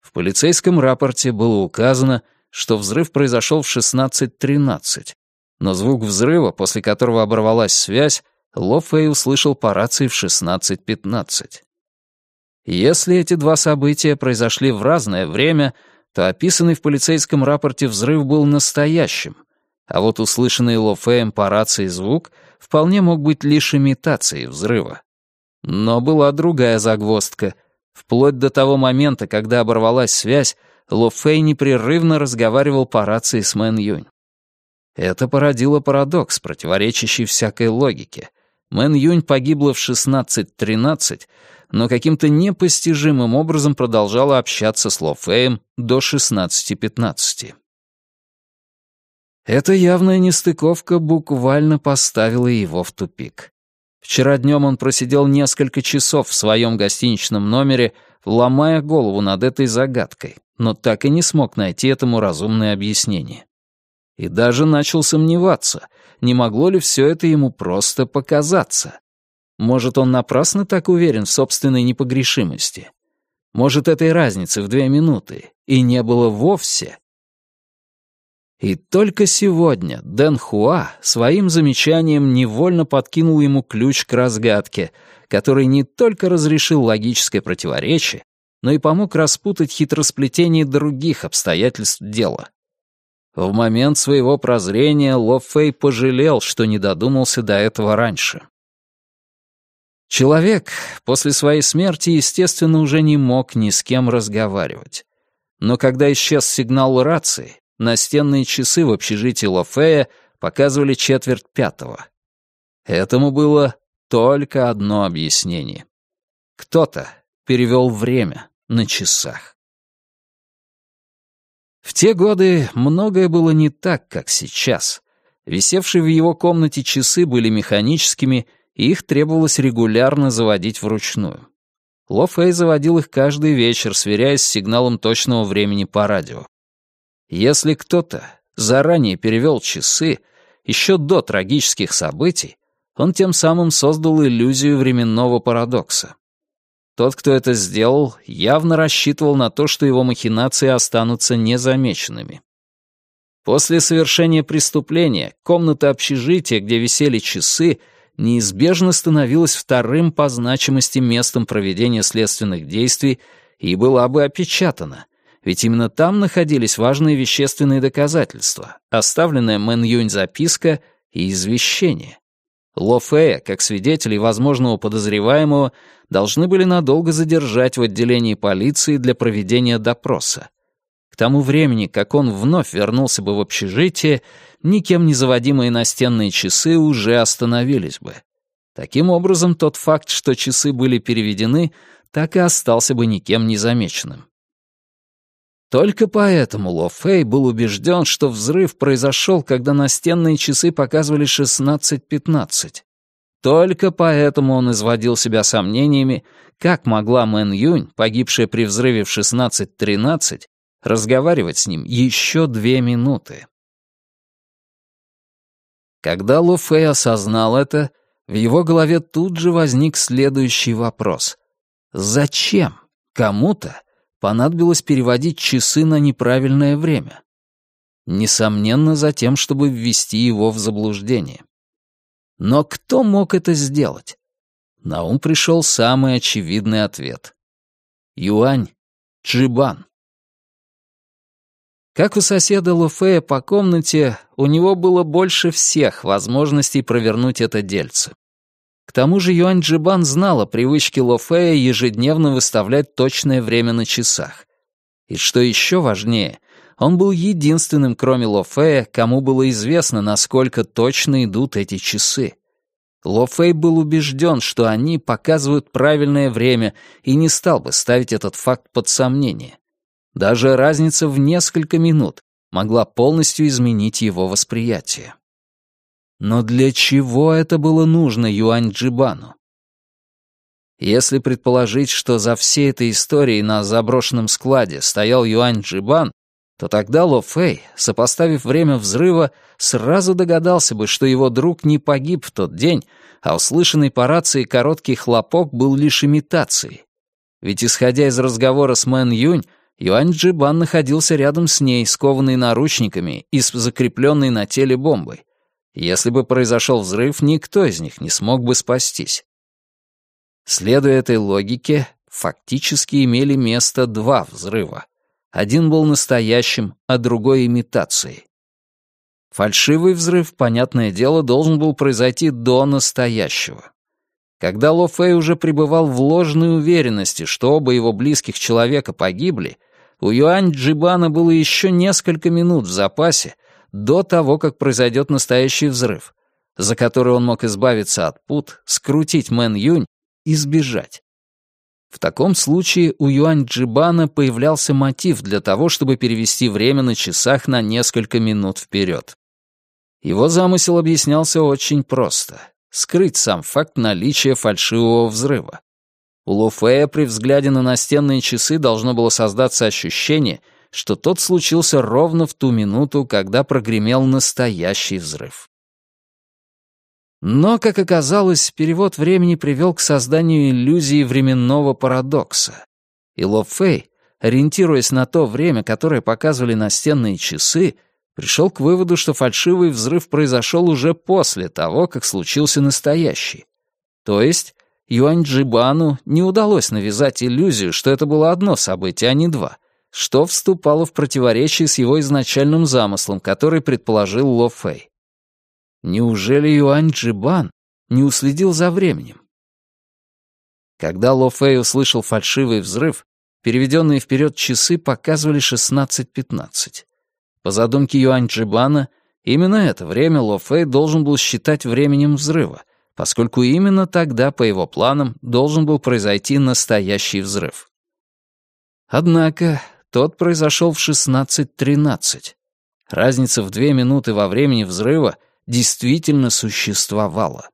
В полицейском рапорте было указано, что взрыв произошел в 16.13, но звук взрыва, после которого оборвалась связь, Ло Фэй услышал по рации в 16.15. Если эти два события произошли в разное время, то описанный в полицейском рапорте взрыв был настоящим, а вот услышанный Ло по рации звук вполне мог быть лишь имитацией взрыва. Но была другая загвоздка. Вплоть до того момента, когда оборвалась связь, Ло Фэй непрерывно разговаривал по рации с Мэн Юнь. Это породило парадокс, противоречащий всякой логике. Мэн Юнь погибла в 16.13, но каким-то непостижимым образом продолжала общаться с Ло Фэем до 16.15. Эта явная нестыковка буквально поставила его в тупик. Вчера днем он просидел несколько часов в своем гостиничном номере, ломая голову над этой загадкой, но так и не смог найти этому разумное объяснение. И даже начал сомневаться, не могло ли все это ему просто показаться. Может, он напрасно так уверен в собственной непогрешимости? Может, этой разницы в две минуты и не было вовсе? И только сегодня Дэн Хуа своим замечанием невольно подкинул ему ключ к разгадке, который не только разрешил логическое противоречие, но и помог распутать хитросплетение других обстоятельств дела. В момент своего прозрения Ло Фэй пожалел, что не додумался до этого раньше. Человек после своей смерти, естественно, уже не мог ни с кем разговаривать. Но когда исчез сигнал рации, Настенные часы в общежитии Лофея показывали четверть пятого. Этому было только одно объяснение. Кто-то перевел время на часах. В те годы многое было не так, как сейчас. Висевшие в его комнате часы были механическими, и их требовалось регулярно заводить вручную. Ло Фэй заводил их каждый вечер, сверяясь с сигналом точного времени по радио. Если кто-то заранее перевел часы, еще до трагических событий, он тем самым создал иллюзию временного парадокса. Тот, кто это сделал, явно рассчитывал на то, что его махинации останутся незамеченными. После совершения преступления комната общежития, где висели часы, неизбежно становилась вторым по значимости местом проведения следственных действий и была бы опечатана, ведь именно там находились важные вещественные доказательства, оставленная Мэн Юнь записка и извещение. Ло Фея, как свидетелей возможного подозреваемого, должны были надолго задержать в отделении полиции для проведения допроса. К тому времени, как он вновь вернулся бы в общежитие, никем не заводимые настенные часы уже остановились бы. Таким образом, тот факт, что часы были переведены, так и остался бы никем не замеченным. Только поэтому Ло Фэй был убежден, что взрыв произошел, когда настенные часы показывали 16.15. Только поэтому он изводил себя сомнениями, как могла Мэн Юнь, погибшая при взрыве в 16.13, разговаривать с ним еще две минуты. Когда Ло Фэй осознал это, в его голове тут же возник следующий вопрос. Зачем кому-то понадобилось переводить часы на неправильное время. Несомненно, за тем, чтобы ввести его в заблуждение. Но кто мог это сделать? На ум пришел самый очевидный ответ. Юань Джибан. Как у соседа Луфея по комнате, у него было больше всех возможностей провернуть это дельце. К тому же Юань Джибан знал о привычке Ло Фея ежедневно выставлять точное время на часах. И что еще важнее, он был единственным, кроме Ло Фея, кому было известно, насколько точно идут эти часы. Ло Фэй был убежден, что они показывают правильное время, и не стал бы ставить этот факт под сомнение. Даже разница в несколько минут могла полностью изменить его восприятие. Но для чего это было нужно Юань Джибану? Если предположить, что за всей этой историей на заброшенном складе стоял Юань Джибан, то тогда Ло Фэй, сопоставив время взрыва, сразу догадался бы, что его друг не погиб в тот день, а услышанный по рации короткий хлопок был лишь имитацией. Ведь, исходя из разговора с Мэн Юнь, Юань Джибан находился рядом с ней, скованный наручниками и с закрепленной на теле бомбой. Если бы произошел взрыв, никто из них не смог бы спастись. Следуя этой логике, фактически имели место два взрыва. Один был настоящим, а другой — имитацией. Фальшивый взрыв, понятное дело, должен был произойти до настоящего. Когда Ло Фэй уже пребывал в ложной уверенности, что оба его близких человека погибли, у Юань Джибана было еще несколько минут в запасе до того, как произойдет настоящий взрыв, за который он мог избавиться от пут, скрутить Мэн Юнь и сбежать. В таком случае у Юань Джибана появлялся мотив для того, чтобы перевести время на часах на несколько минут вперед. Его замысел объяснялся очень просто — скрыть сам факт наличия фальшивого взрыва. У Луфея при взгляде на настенные часы должно было создаться ощущение, что тот случился ровно в ту минуту, когда прогремел настоящий взрыв. Но, как оказалось, перевод времени привел к созданию иллюзии временного парадокса. И Ло Фэй, ориентируясь на то время, которое показывали настенные часы, пришел к выводу, что фальшивый взрыв произошел уже после того, как случился настоящий. То есть Юань Джибану не удалось навязать иллюзию, что это было одно событие, а не два, что вступало в противоречие с его изначальным замыслом, который предположил Ло Фэй. Неужели Юань Джибан не уследил за временем? Когда Ло Фэй услышал фальшивый взрыв, переведенные вперед часы показывали 16.15. По задумке Юань Джибана, именно это время Ло Фэй должен был считать временем взрыва, поскольку именно тогда, по его планам, должен был произойти настоящий взрыв. Однако тот произошел в 16.13. Разница в две минуты во времени взрыва действительно существовала.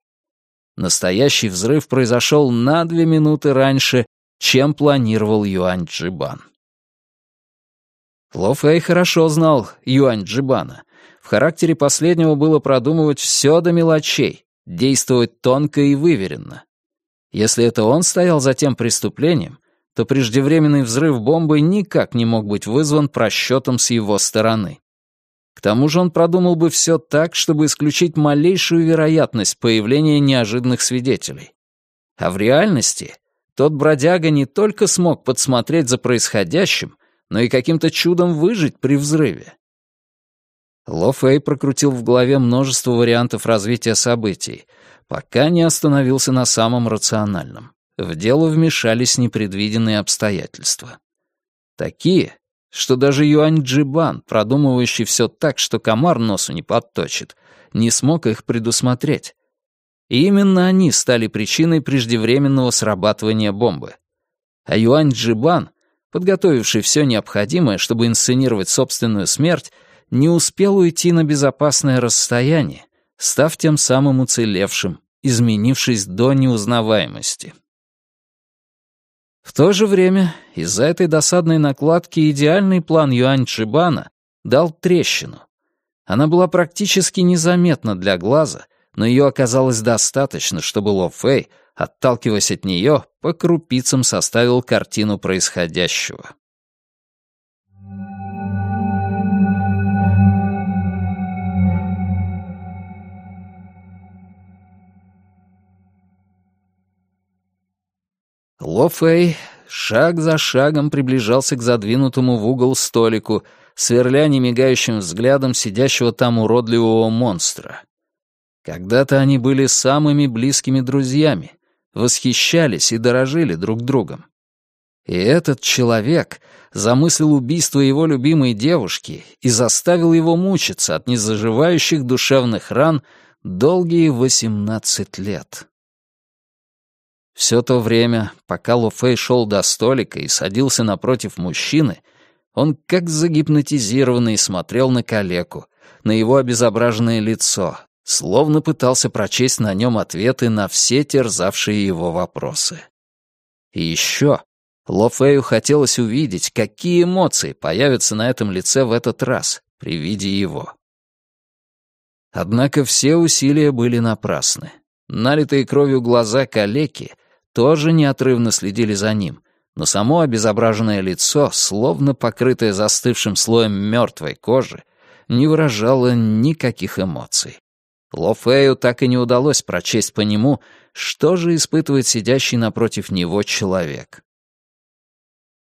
Настоящий взрыв произошел на две минуты раньше, чем планировал Юань Джибан. Ло Фэй хорошо знал Юань Джибана. В характере последнего было продумывать все до мелочей, действовать тонко и выверенно. Если это он стоял за тем преступлением, то преждевременный взрыв бомбы никак не мог быть вызван просчетом с его стороны. К тому же он продумал бы все так, чтобы исключить малейшую вероятность появления неожиданных свидетелей. А в реальности тот бродяга не только смог подсмотреть за происходящим, но и каким-то чудом выжить при взрыве. Ло Фэй прокрутил в голове множество вариантов развития событий, пока не остановился на самом рациональном. В дело вмешались непредвиденные обстоятельства. Такие, что даже Юань Джибан, продумывающий все так, что комар носу не подточит, не смог их предусмотреть. И именно они стали причиной преждевременного срабатывания бомбы. А Юань Джибан, подготовивший все необходимое, чтобы инсценировать собственную смерть, не успел уйти на безопасное расстояние, став тем самым уцелевшим, изменившись до неузнаваемости. В то же время из-за этой досадной накладки идеальный план Юань Чжибана дал трещину. Она была практически незаметна для глаза, но ее оказалось достаточно, чтобы Ло Фэй, отталкиваясь от нее, по крупицам составил картину происходящего. Ло Фэй шаг за шагом приближался к задвинутому в угол столику, сверля немигающим взглядом сидящего там уродливого монстра. Когда-то они были самыми близкими друзьями, восхищались и дорожили друг другом. И этот человек замыслил убийство его любимой девушки и заставил его мучиться от незаживающих душевных ран долгие восемнадцать лет. Все то время, пока Ло шел до столика и садился напротив мужчины, он как загипнотизированный смотрел на калеку, на его обезображенное лицо, словно пытался прочесть на нем ответы на все терзавшие его вопросы. И еще Ло хотелось увидеть, какие эмоции появятся на этом лице в этот раз при виде его. Однако все усилия были напрасны. Налитые кровью глаза калеки — тоже неотрывно следили за ним, но само обезображенное лицо, словно покрытое застывшим слоем мертвой кожи, не выражало никаких эмоций. Ло Фею так и не удалось прочесть по нему, что же испытывает сидящий напротив него человек.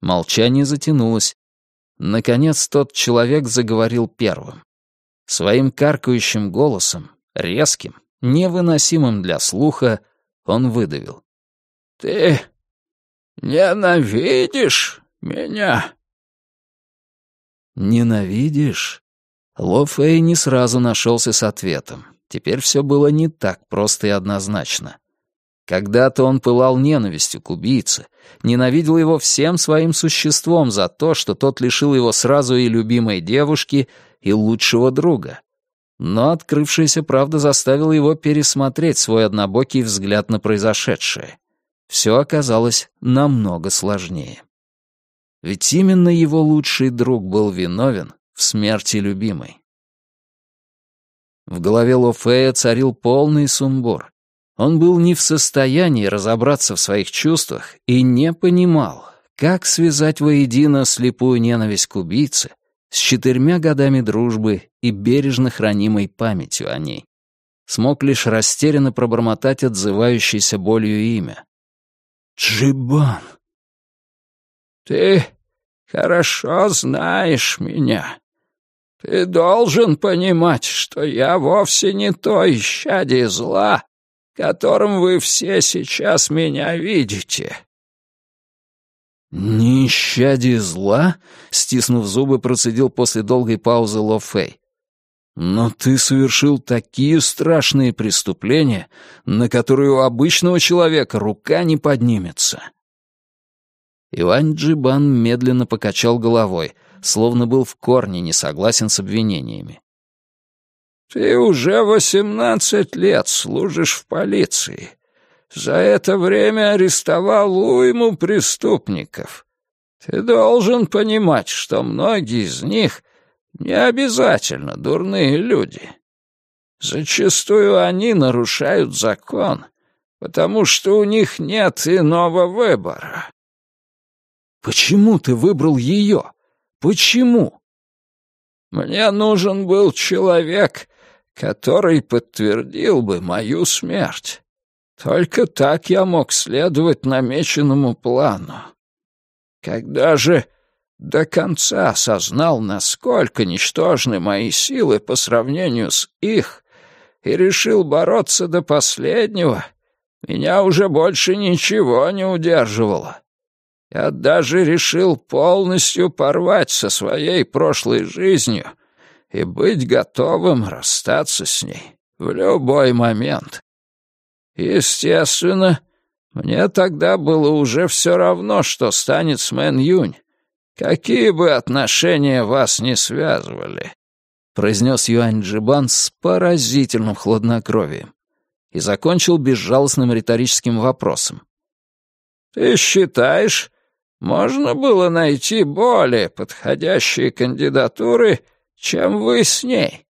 Молчание затянулось. Наконец тот человек заговорил первым. Своим каркающим голосом, резким, невыносимым для слуха, он выдавил. «Ты ненавидишь меня?» «Ненавидишь?» Ло Фэй не сразу нашелся с ответом. Теперь все было не так просто и однозначно. Когда-то он пылал ненавистью к убийце, ненавидел его всем своим существом за то, что тот лишил его сразу и любимой девушки, и лучшего друга. Но открывшаяся правда заставила его пересмотреть свой однобокий взгляд на произошедшее. Все оказалось намного сложнее. Ведь именно его лучший друг был виновен в смерти любимой. В голове Лофея царил полный сумбур. Он был не в состоянии разобраться в своих чувствах и не понимал, как связать воедино слепую ненависть к убийце с четырьмя годами дружбы и бережно хранимой памятью о ней. Смог лишь растерянно пробормотать отзывающееся болью имя. «Джибан!» «Ты хорошо знаешь меня. Ты должен понимать, что я вовсе не то исчадие зла, которым вы все сейчас меня видите. «Не зла?» — стиснув зубы, процедил после долгой паузы Ло Фэй. «Но ты совершил такие страшные преступления, на которые у обычного человека рука не поднимется». Ивань Джибан медленно покачал головой, словно был в корне не согласен с обвинениями. «Ты уже восемнадцать лет служишь в полиции. За это время арестовал уйму преступников. Ты должен понимать, что многие из них не обязательно дурные люди. Зачастую они нарушают закон, потому что у них нет иного выбора. Почему ты выбрал ее? Почему? Мне нужен был человек, который подтвердил бы мою смерть. Только так я мог следовать намеченному плану. Когда же до конца осознал, насколько ничтожны мои силы по сравнению с их, и решил бороться до последнего, меня уже больше ничего не удерживало. Я даже решил полностью порвать со своей прошлой жизнью и быть готовым расстаться с ней в любой момент. Естественно, мне тогда было уже все равно, что станет с Мэн Юнь, какие бы отношения вас не связывали, произнес Юань Джибан с поразительным хладнокровием и закончил безжалостным риторическим вопросом. «Ты считаешь, можно было найти более подходящие кандидатуры, чем вы с ней?»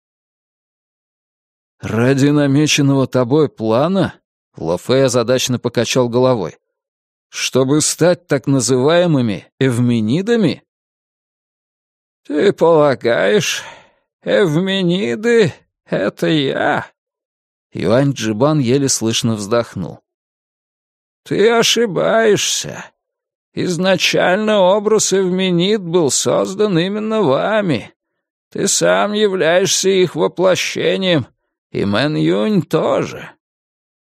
«Ради намеченного тобой плана Лофей озадаченно покачал головой. «Чтобы стать так называемыми эвменидами?» «Ты полагаешь, эвмениды — это я?» Юань Джибан еле слышно вздохнул. «Ты ошибаешься. Изначально образ Эвменид был создан именно вами. Ты сам являешься их воплощением, и Мэн Юнь тоже.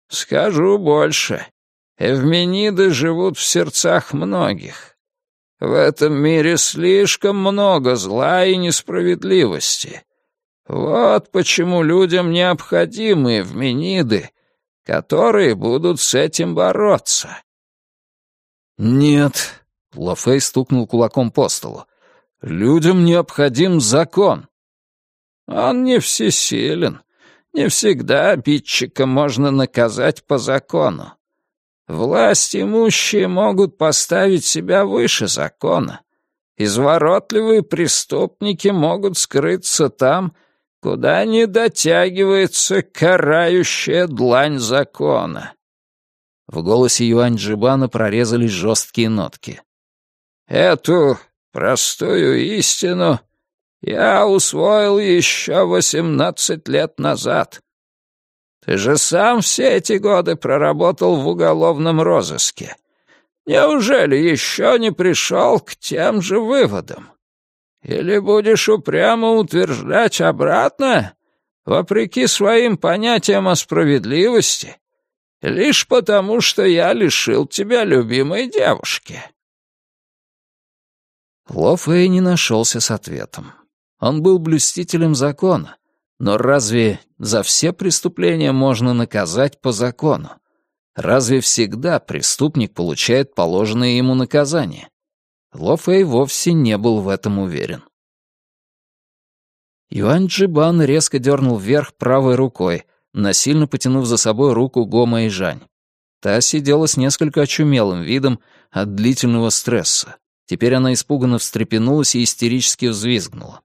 Скажу больше. Эвмениды живут в сердцах многих. В этом мире слишком много зла и несправедливости. Вот почему людям необходимы эвмениды, которые будут с этим бороться. «Нет», — Лафей стукнул кулаком по столу, — «людям необходим закон». «Он не всесилен. Не всегда обидчика можно наказать по закону. Власть имущие могут поставить себя выше закона. Изворотливые преступники могут скрыться там, куда не дотягивается карающая длань закона. В голосе Юань Джибана прорезались жесткие нотки. «Эту простую истину я усвоил еще восемнадцать лет назад. Ты же сам все эти годы проработал в уголовном розыске. Неужели еще не пришел к тем же выводам? Или будешь упрямо утверждать обратно, вопреки своим понятиям о справедливости, лишь потому, что я лишил тебя любимой девушки?» Ло не нашелся с ответом. Он был блюстителем закона, но разве за все преступления можно наказать по закону? Разве всегда преступник получает положенное ему наказание? Ло Фэй вовсе не был в этом уверен. Юань Джибан резко дернул вверх правой рукой, насильно потянув за собой руку Гома и Жань. Та сидела с несколько очумелым видом от длительного стресса. Теперь она испуганно встрепенулась и истерически взвизгнула.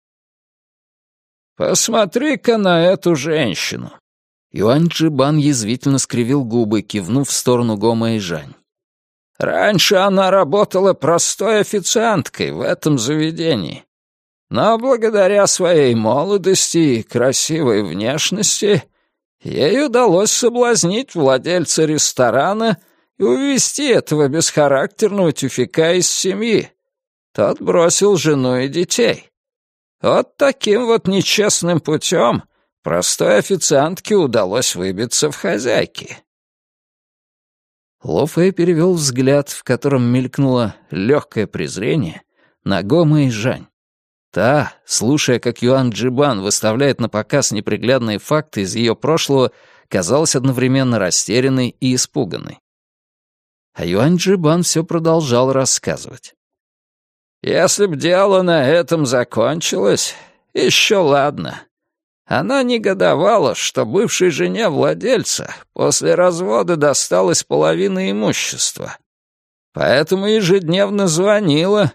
«Посмотри-ка на эту женщину!» Юань Джибан язвительно скривил губы, кивнув в сторону Гома и Жань. «Раньше она работала простой официанткой в этом заведении. Но благодаря своей молодости и красивой внешности ей удалось соблазнить владельца ресторана и увести этого бесхарактерного тюфяка из семьи. Тот бросил жену и детей. Вот таким вот нечестным путем простой официантке удалось выбиться в хозяйки. Ло Фэй перевел взгляд, в котором мелькнуло легкое презрение, на Гома и Жань. Та, слушая, как Юан Джибан выставляет на показ неприглядные факты из ее прошлого, казалась одновременно растерянной и испуганной. А Юань Джибан все продолжал рассказывать. Если б дело на этом закончилось, еще ладно. Она негодовала, что бывшей жене владельца после развода досталось половина имущества. Поэтому ежедневно звонила,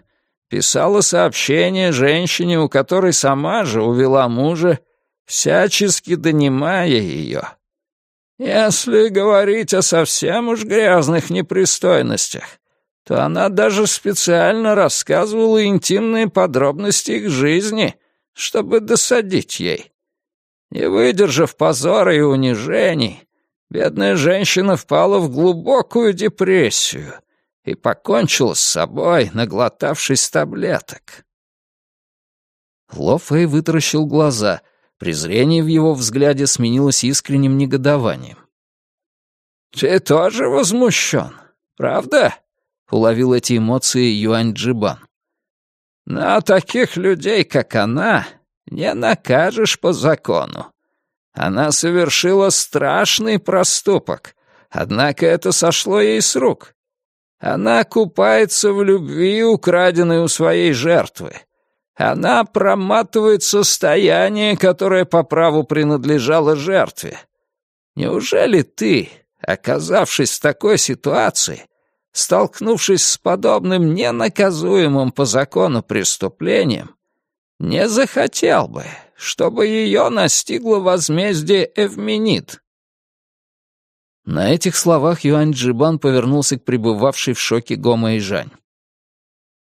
писала сообщения женщине, у которой сама же увела мужа, всячески донимая ее. Если говорить о совсем уж грязных непристойностях, то она даже специально рассказывала интимные подробности их жизни, чтобы досадить ей. Не выдержав позора и унижений, бедная женщина впала в глубокую депрессию и покончила с собой, наглотавшись таблеток. Ло Фэй вытаращил глаза. Презрение в его взгляде сменилось искренним негодованием. «Ты тоже возмущен, правда?» — уловил эти эмоции Юань Джибан. «Но таких людей, как она, не накажешь по закону. Она совершила страшный проступок, однако это сошло ей с рук. Она купается в любви, украденной у своей жертвы. Она проматывает состояние, которое по праву принадлежало жертве. Неужели ты, оказавшись в такой ситуации, столкнувшись с подобным ненаказуемым по закону преступлением, не захотел бы, чтобы ее настигло возмездие Эвменит. На этих словах Юань Джибан повернулся к пребывавшей в шоке Гома и Жань.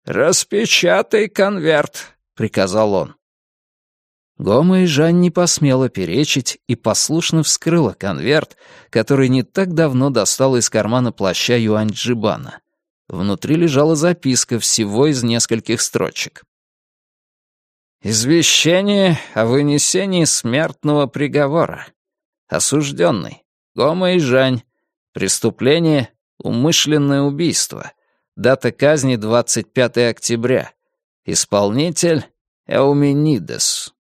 «Распечатай конверт», — приказал он. Гома и Жань не посмела перечить и послушно вскрыла конверт, который не так давно достала из кармана плаща Юань Джибана. Внутри лежала записка всего из нескольких строчек. «Извещение о вынесении смертного приговора. Осужденный. Гома и Жань. Преступление — умышленное убийство. Дата казни — 25 октября. Исполнитель — Эуменидес».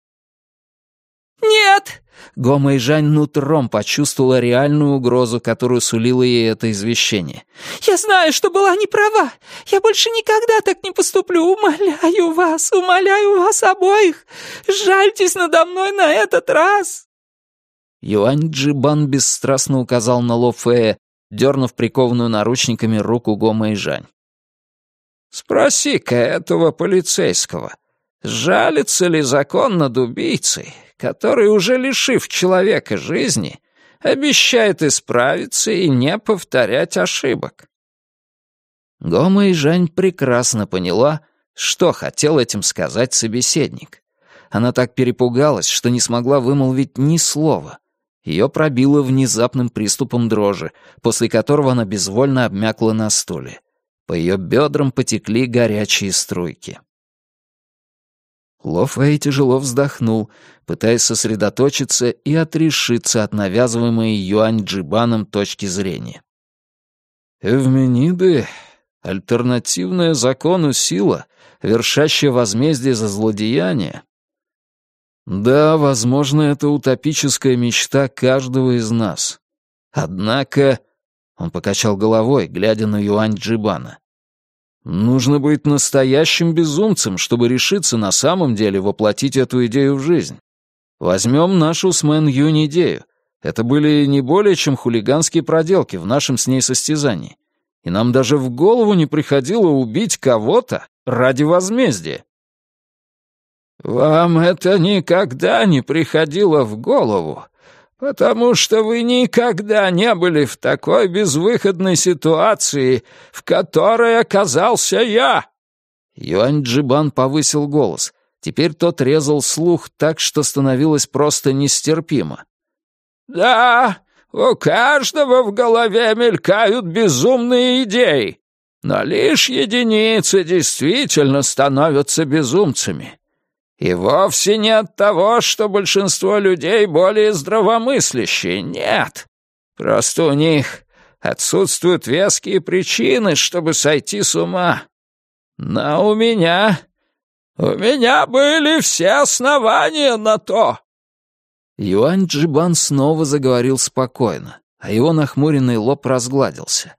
«Нет!» Гома и Жань нутром почувствовала реальную угрозу, которую сулило ей это извещение. «Я знаю, что была не права. Я больше никогда так не поступлю. Умоляю вас, умоляю вас обоих. Жальтесь надо мной на этот раз!» Юань Джибан бесстрастно указал на Ло Фея, дернув прикованную наручниками руку Гома и Жань. «Спроси-ка этого полицейского, жалится ли закон над убийцей, который, уже лишив человека жизни, обещает исправиться и не повторять ошибок. Гома и Жань прекрасно поняла, что хотел этим сказать собеседник. Она так перепугалась, что не смогла вымолвить ни слова. Ее пробило внезапным приступом дрожи, после которого она безвольно обмякла на стуле. По ее бедрам потекли горячие струйки. Ло Фэй тяжело вздохнул, пытаясь сосредоточиться и отрешиться от навязываемой Юань Джибаном точки зрения. Эвмениды — альтернативная закону сила, вершащая возмездие за злодеяние. Да, возможно, это утопическая мечта каждого из нас. Однако... Он покачал головой, глядя на Юань Джибана. Нужно быть настоящим безумцем, чтобы решиться на самом деле воплотить эту идею в жизнь. Возьмем нашу с Мэн Юнь идею. Это были не более чем хулиганские проделки в нашем с ней состязании. И нам даже в голову не приходило убить кого-то ради возмездия. «Вам это никогда не приходило в голову, потому что вы никогда не были в такой безвыходной ситуации, в которой оказался я!» Юань Джибан повысил голос. Теперь тот резал слух так, что становилось просто нестерпимо. «Да, у каждого в голове мелькают безумные идеи, но лишь единицы действительно становятся безумцами. И вовсе не от того, что большинство людей более здравомыслящие, нет. Просто у них отсутствуют веские причины, чтобы сойти с ума. Но у меня... У меня были все основания на то. Юань Джибан снова заговорил спокойно, а его нахмуренный лоб разгладился.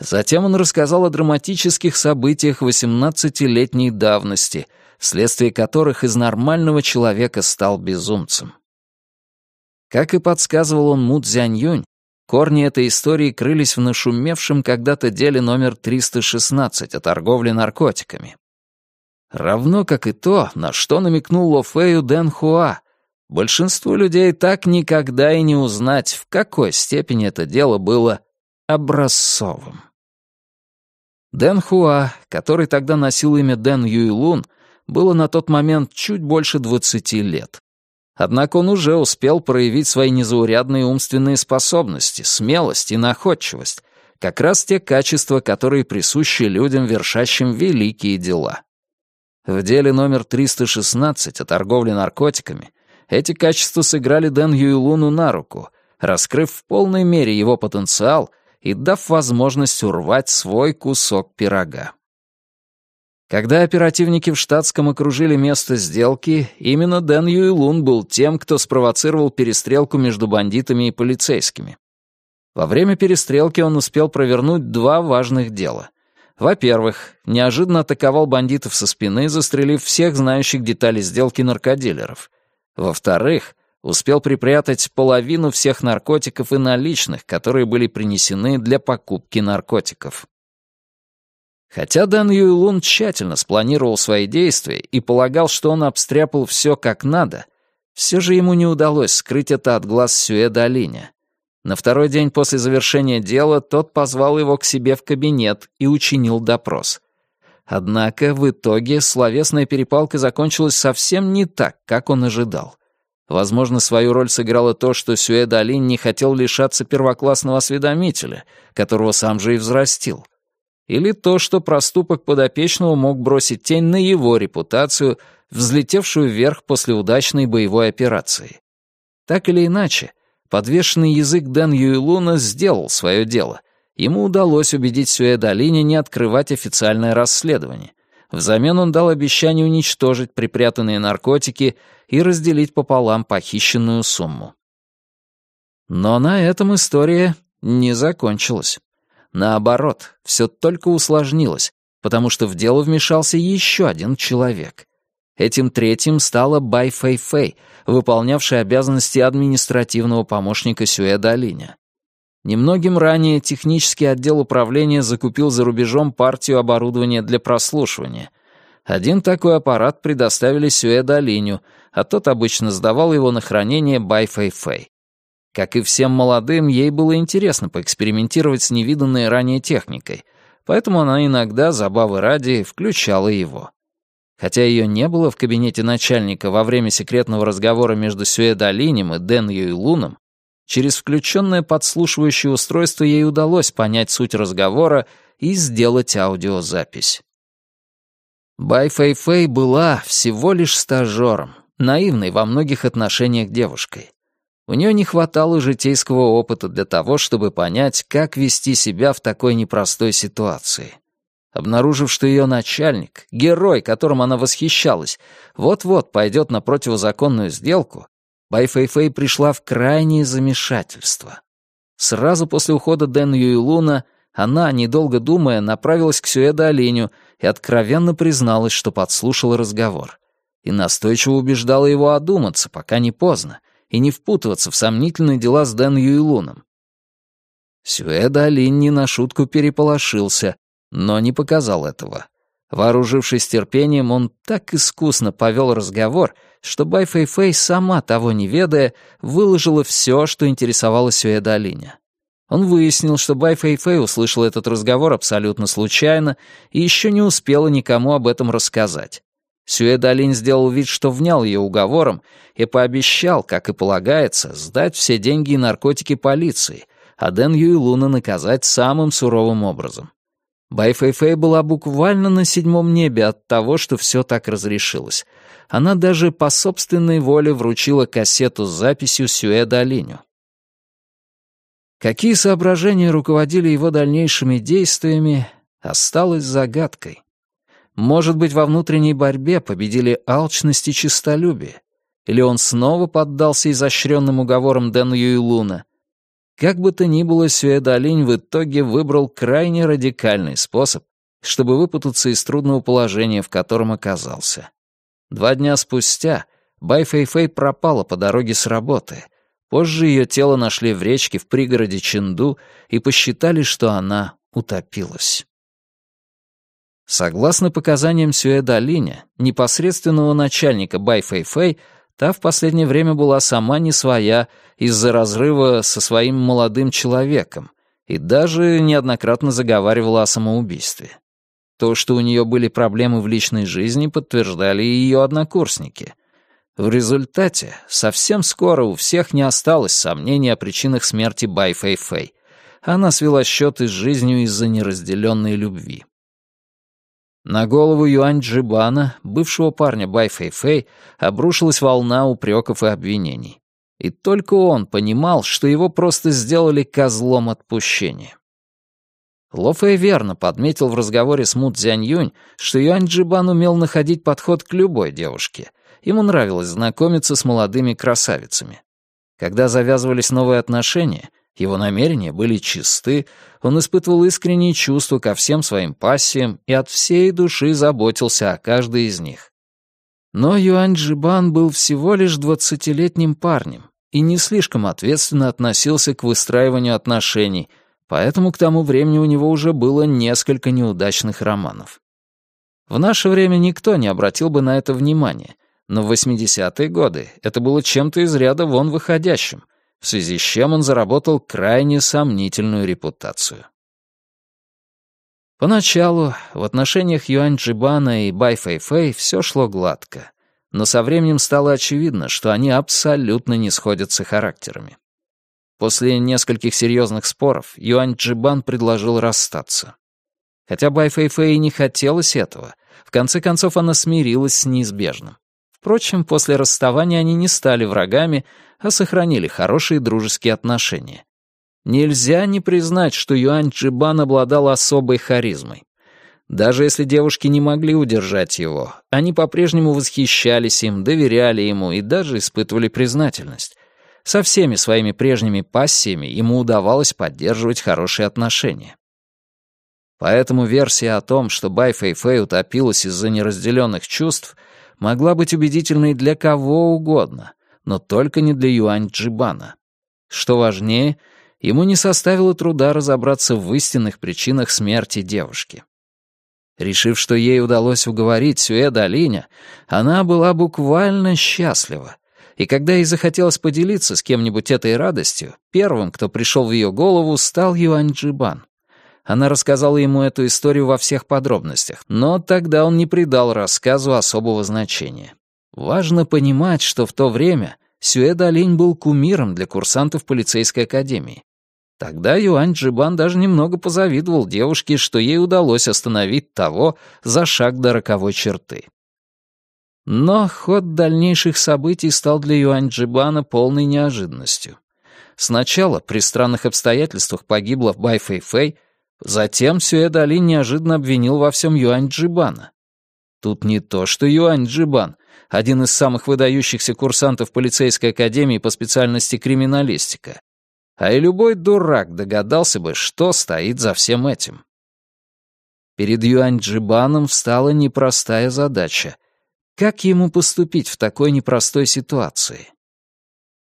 Затем он рассказал о драматических событиях восемнадцатилетней давности — вследствие которых из нормального человека стал безумцем. Как и подсказывал он Му Цзяньюнь, корни этой истории крылись в нашумевшем когда-то деле номер 316 о торговле наркотиками. Равно как и то, на что намекнул Ло Фэю Дэн Хуа, большинству людей так никогда и не узнать, в какой степени это дело было образцовым. Дэн Хуа, который тогда носил имя Дэн Юйлун, было на тот момент чуть больше двадцати лет. Однако он уже успел проявить свои незаурядные умственные способности, смелость и находчивость, как раз те качества, которые присущи людям, вершащим великие дела. В деле номер 316 о торговле наркотиками эти качества сыграли Дэн Юйлуну на руку, раскрыв в полной мере его потенциал и дав возможность урвать свой кусок пирога. Когда оперативники в штатском окружили место сделки, именно Дэн Юйлун был тем, кто спровоцировал перестрелку между бандитами и полицейскими. Во время перестрелки он успел провернуть два важных дела. Во-первых, неожиданно атаковал бандитов со спины, застрелив всех знающих детали сделки наркодилеров. Во-вторых, успел припрятать половину всех наркотиков и наличных, которые были принесены для покупки наркотиков. Хотя Дан Юйлун тщательно спланировал свои действия и полагал, что он обстряпал все как надо, все же ему не удалось скрыть это от глаз Сюэ Долиня. На второй день после завершения дела тот позвал его к себе в кабинет и учинил допрос. Однако в итоге словесная перепалка закончилась совсем не так, как он ожидал. Возможно, свою роль сыграло то, что Сюэ Долин не хотел лишаться первоклассного осведомителя, которого сам же и взрастил или то, что проступок подопечного мог бросить тень на его репутацию, взлетевшую вверх после удачной боевой операции. Так или иначе, подвешенный язык Дэн Юйлуна сделал свое дело. Ему удалось убедить Сюэдалине не открывать официальное расследование. Взамен он дал обещание уничтожить припрятанные наркотики и разделить пополам похищенную сумму. Но на этом история не закончилась. Наоборот, все только усложнилось, потому что в дело вмешался еще один человек. Этим третьим стала Бай Фэй Фэй, выполнявшая обязанности административного помощника Сюэ Долиня. Немногим ранее технический отдел управления закупил за рубежом партию оборудования для прослушивания. Один такой аппарат предоставили Сюэ Долиню, а тот обычно сдавал его на хранение Бай Фэй Фэй. Как и всем молодым, ей было интересно поэкспериментировать с невиданной ранее техникой, поэтому она иногда, забавы ради, включала его. Хотя ее не было в кабинете начальника во время секретного разговора между Сюэдалинем и Дэн Юйлуном, через включенное подслушивающее устройство ей удалось понять суть разговора и сделать аудиозапись. Бай Фэй Фэй была всего лишь стажером, наивной во многих отношениях девушкой. У нее не хватало житейского опыта для того, чтобы понять, как вести себя в такой непростой ситуации. Обнаружив, что ее начальник, герой, которым она восхищалась, вот-вот пойдет на противозаконную сделку, Бай Фэй Фэй пришла в крайнее замешательство. Сразу после ухода Дэн Юйлуна она, недолго думая, направилась к Сюэда Оленю и откровенно призналась, что подслушала разговор. И настойчиво убеждала его одуматься, пока не поздно, и не впутываться в сомнительные дела с Дэн Юйлуном. Сюэда Олень не на шутку переполошился, но не показал этого. Вооружившись терпением, он так искусно повел разговор, что Бай Фэй Фэй, сама того не ведая, выложила все, что интересовало Сюэда Олиня. Он выяснил, что Бай Фэй Фэй услышал этот разговор абсолютно случайно и еще не успела никому об этом рассказать. Сюэдалин сделал вид, что внял ее уговором и пообещал, как и полагается, сдать все деньги и наркотики полиции, а Дэн Юйлуна наказать самым суровым образом. Бай Фэй Фэй была буквально на седьмом небе от того, что все так разрешилось. Она даже по собственной воле вручила кассету с записью Сюэда Алиню. Какие соображения руководили его дальнейшими действиями, осталось загадкой. Может быть, во внутренней борьбе победили алчность и честолюбие? Или он снова поддался изощренным уговорам Дэн Юйлуна? Как бы то ни было, Сюэдалинь в итоге выбрал крайне радикальный способ, чтобы выпутаться из трудного положения, в котором оказался. Два дня спустя Бай Фэй Фэй пропала по дороге с работы, Позже ее тело нашли в речке в пригороде Ченду и посчитали, что она утопилась. Согласно показаниям Сюэда Линя, непосредственного начальника Бай Фэй Фэй, та в последнее время была сама не своя из-за разрыва со своим молодым человеком и даже неоднократно заговаривала о самоубийстве. То, что у нее были проблемы в личной жизни, подтверждали и ее однокурсники — в результате совсем скоро у всех не осталось сомнений о причинах смерти Бай Фэй Фэй. Она свела счеты с жизнью из-за неразделенной любви. На голову Юань Джибана, бывшего парня Бай Фэй Фэй, обрушилась волна упреков и обвинений. И только он понимал, что его просто сделали козлом отпущения. Ло Фэй верно подметил в разговоре с Му Цзянь Юнь, что Юань Джибан умел находить подход к любой девушке — Ему нравилось знакомиться с молодыми красавицами. Когда завязывались новые отношения, его намерения были чисты, он испытывал искренние чувства ко всем своим пассиям и от всей души заботился о каждой из них. Но Юань Джибан был всего лишь двадцатилетним парнем и не слишком ответственно относился к выстраиванию отношений, поэтому к тому времени у него уже было несколько неудачных романов. В наше время никто не обратил бы на это внимания, но в 80-е годы это было чем-то из ряда вон выходящим, в связи с чем он заработал крайне сомнительную репутацию. Поначалу в отношениях Юань Джибана и Бай Фэй Фэй все шло гладко, но со временем стало очевидно, что они абсолютно не сходятся характерами. После нескольких серьезных споров Юань Джибан предложил расстаться. Хотя Бай Фэй Фэй не хотелось этого, в конце концов она смирилась с неизбежным. Впрочем, после расставания они не стали врагами, а сохранили хорошие дружеские отношения. Нельзя не признать, что Юань Чжибан обладал особой харизмой. Даже если девушки не могли удержать его, они по-прежнему восхищались им, доверяли ему и даже испытывали признательность. Со всеми своими прежними пассиями ему удавалось поддерживать хорошие отношения. Поэтому версия о том, что Бай Фэй Фэй утопилась из-за неразделенных чувств — могла быть убедительной для кого угодно, но только не для Юань Джибана. Что важнее, ему не составило труда разобраться в истинных причинах смерти девушки. Решив, что ей удалось уговорить Сюэда Линя, она была буквально счастлива. И когда ей захотелось поделиться с кем-нибудь этой радостью, первым, кто пришел в ее голову, стал Юань Джибан. Она рассказала ему эту историю во всех подробностях, но тогда он не придал рассказу особого значения. Важно понимать, что в то время Сюэда Олень был кумиром для курсантов полицейской академии. Тогда Юань Джибан даже немного позавидовал девушке, что ей удалось остановить того за шаг до роковой черты. Но ход дальнейших событий стал для Юань Джибана полной неожиданностью. Сначала при странных обстоятельствах погибла Бай Фэй Фэй, затем Сюэ Дали неожиданно обвинил во всем Юань Джибана. Тут не то, что Юань Джибан, один из самых выдающихся курсантов полицейской академии по специальности криминалистика, а и любой дурак догадался бы, что стоит за всем этим. Перед Юань Джибаном встала непростая задача как ему поступить в такой непростой ситуации?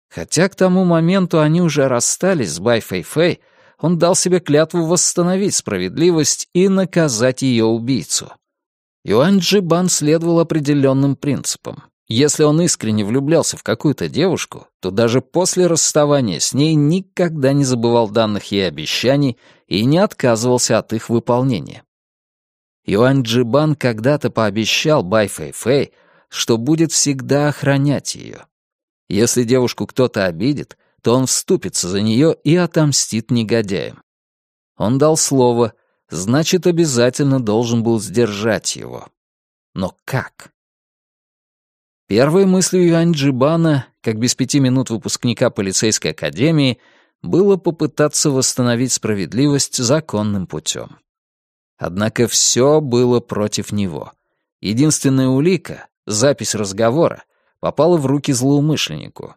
Хотя к тому моменту они уже расстались с Бай Фэй Фэй, он дал себе клятву восстановить справедливость и наказать ее убийцу. Юань Джибан следовал определенным принципам. Если он искренне влюблялся в какую-то девушку, то даже после расставания с ней никогда не забывал данных ей обещаний и не отказывался от их выполнения. Юань Джибан когда-то пообещал Бай Фэй Фэй, что будет всегда охранять ее. Если девушку кто-то обидит, то он вступится за нее и отомстит негодяям. Он дал слово, значит, обязательно должен был сдержать его. Но как? Первой мыслью Юань Джибана, как без пяти минут выпускника полицейской академии, было попытаться восстановить справедливость законным путем. Однако все было против него. Единственная улика, запись разговора, попала в руки злоумышленнику.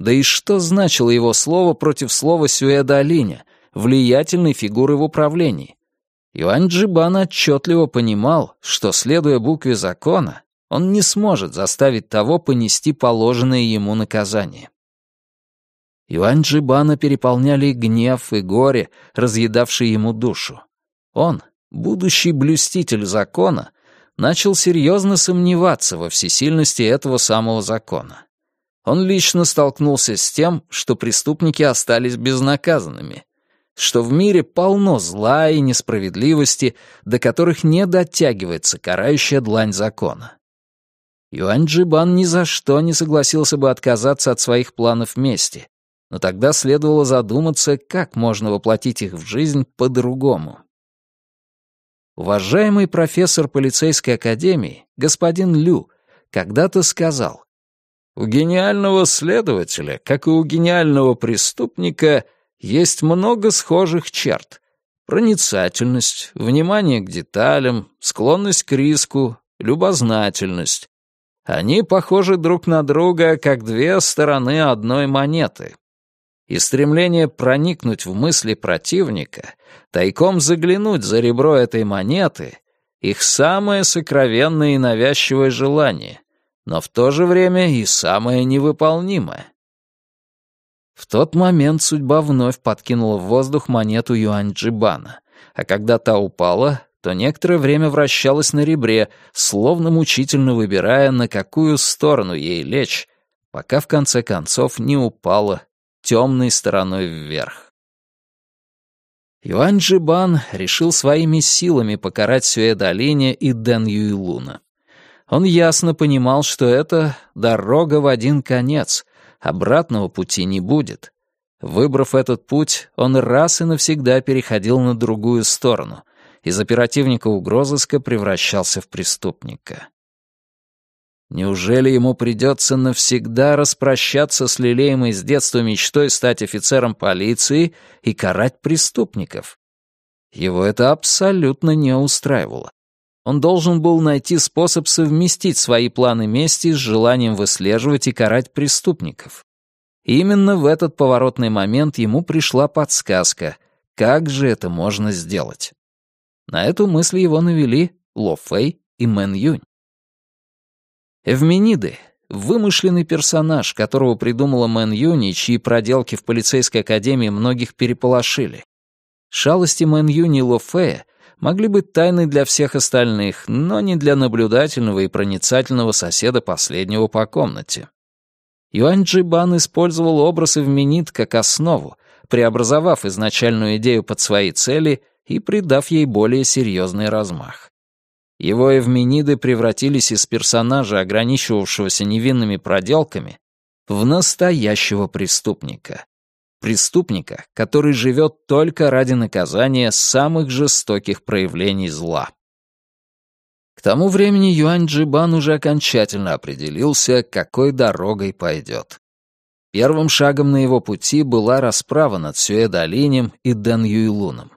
Да и что значило его слово против слова Сюэда Алиня, влиятельной фигуры в управлении? Юань Джибан отчетливо понимал, что, следуя букве закона, он не сможет заставить того понести положенное ему наказание. Юань Джибана переполняли гнев и горе, разъедавшие ему душу. Он, будущий блюститель закона, начал серьезно сомневаться во всесильности этого самого закона. Он лично столкнулся с тем, что преступники остались безнаказанными, что в мире полно зла и несправедливости, до которых не дотягивается карающая длань закона. Юань Джибан ни за что не согласился бы отказаться от своих планов мести, но тогда следовало задуматься, как можно воплотить их в жизнь по-другому. Уважаемый профессор полицейской академии, господин Лю, когда-то сказал, «У гениального следователя, как и у гениального преступника, есть много схожих черт. Проницательность, внимание к деталям, склонность к риску, любознательность. Они похожи друг на друга, как две стороны одной монеты и стремление проникнуть в мысли противника, тайком заглянуть за ребро этой монеты — их самое сокровенное и навязчивое желание, но в то же время и самое невыполнимое. В тот момент судьба вновь подкинула в воздух монету Юань Джибана, а когда та упала, то некоторое время вращалась на ребре, словно мучительно выбирая, на какую сторону ей лечь, пока в конце концов не упала темной стороной вверх. Юань Джибан решил своими силами покарать Сюэда Линя и Дэн Юйлуна. Он ясно понимал, что это дорога в один конец, обратного пути не будет. Выбрав этот путь, он раз и навсегда переходил на другую сторону, из оперативника угрозыска превращался в преступника. Неужели ему придется навсегда распрощаться с лелеемой с детства мечтой стать офицером полиции и карать преступников? Его это абсолютно не устраивало. Он должен был найти способ совместить свои планы мести с желанием выслеживать и карать преступников. И именно в этот поворотный момент ему пришла подсказка, как же это можно сделать. На эту мысль его навели Ло Фэй и Мэн Юнь. Эвмениды — вымышленный персонаж, которого придумала Мэн Юнь, чьи проделки в полицейской академии многих переполошили. Шалости Мэн Юни и Ло Фея могли быть тайной для всех остальных, но не для наблюдательного и проницательного соседа последнего по комнате. Юань Джибан использовал образ Эвменид как основу, преобразовав изначальную идею под свои цели и придав ей более серьезный размах. Его эвмениды превратились из персонажа, ограничивавшегося невинными проделками, в настоящего преступника. Преступника, который живет только ради наказания самых жестоких проявлений зла. К тому времени Юань Джибан уже окончательно определился, какой дорогой пойдет. Первым шагом на его пути была расправа над Сюэдалинем и Дэн Юйлуном.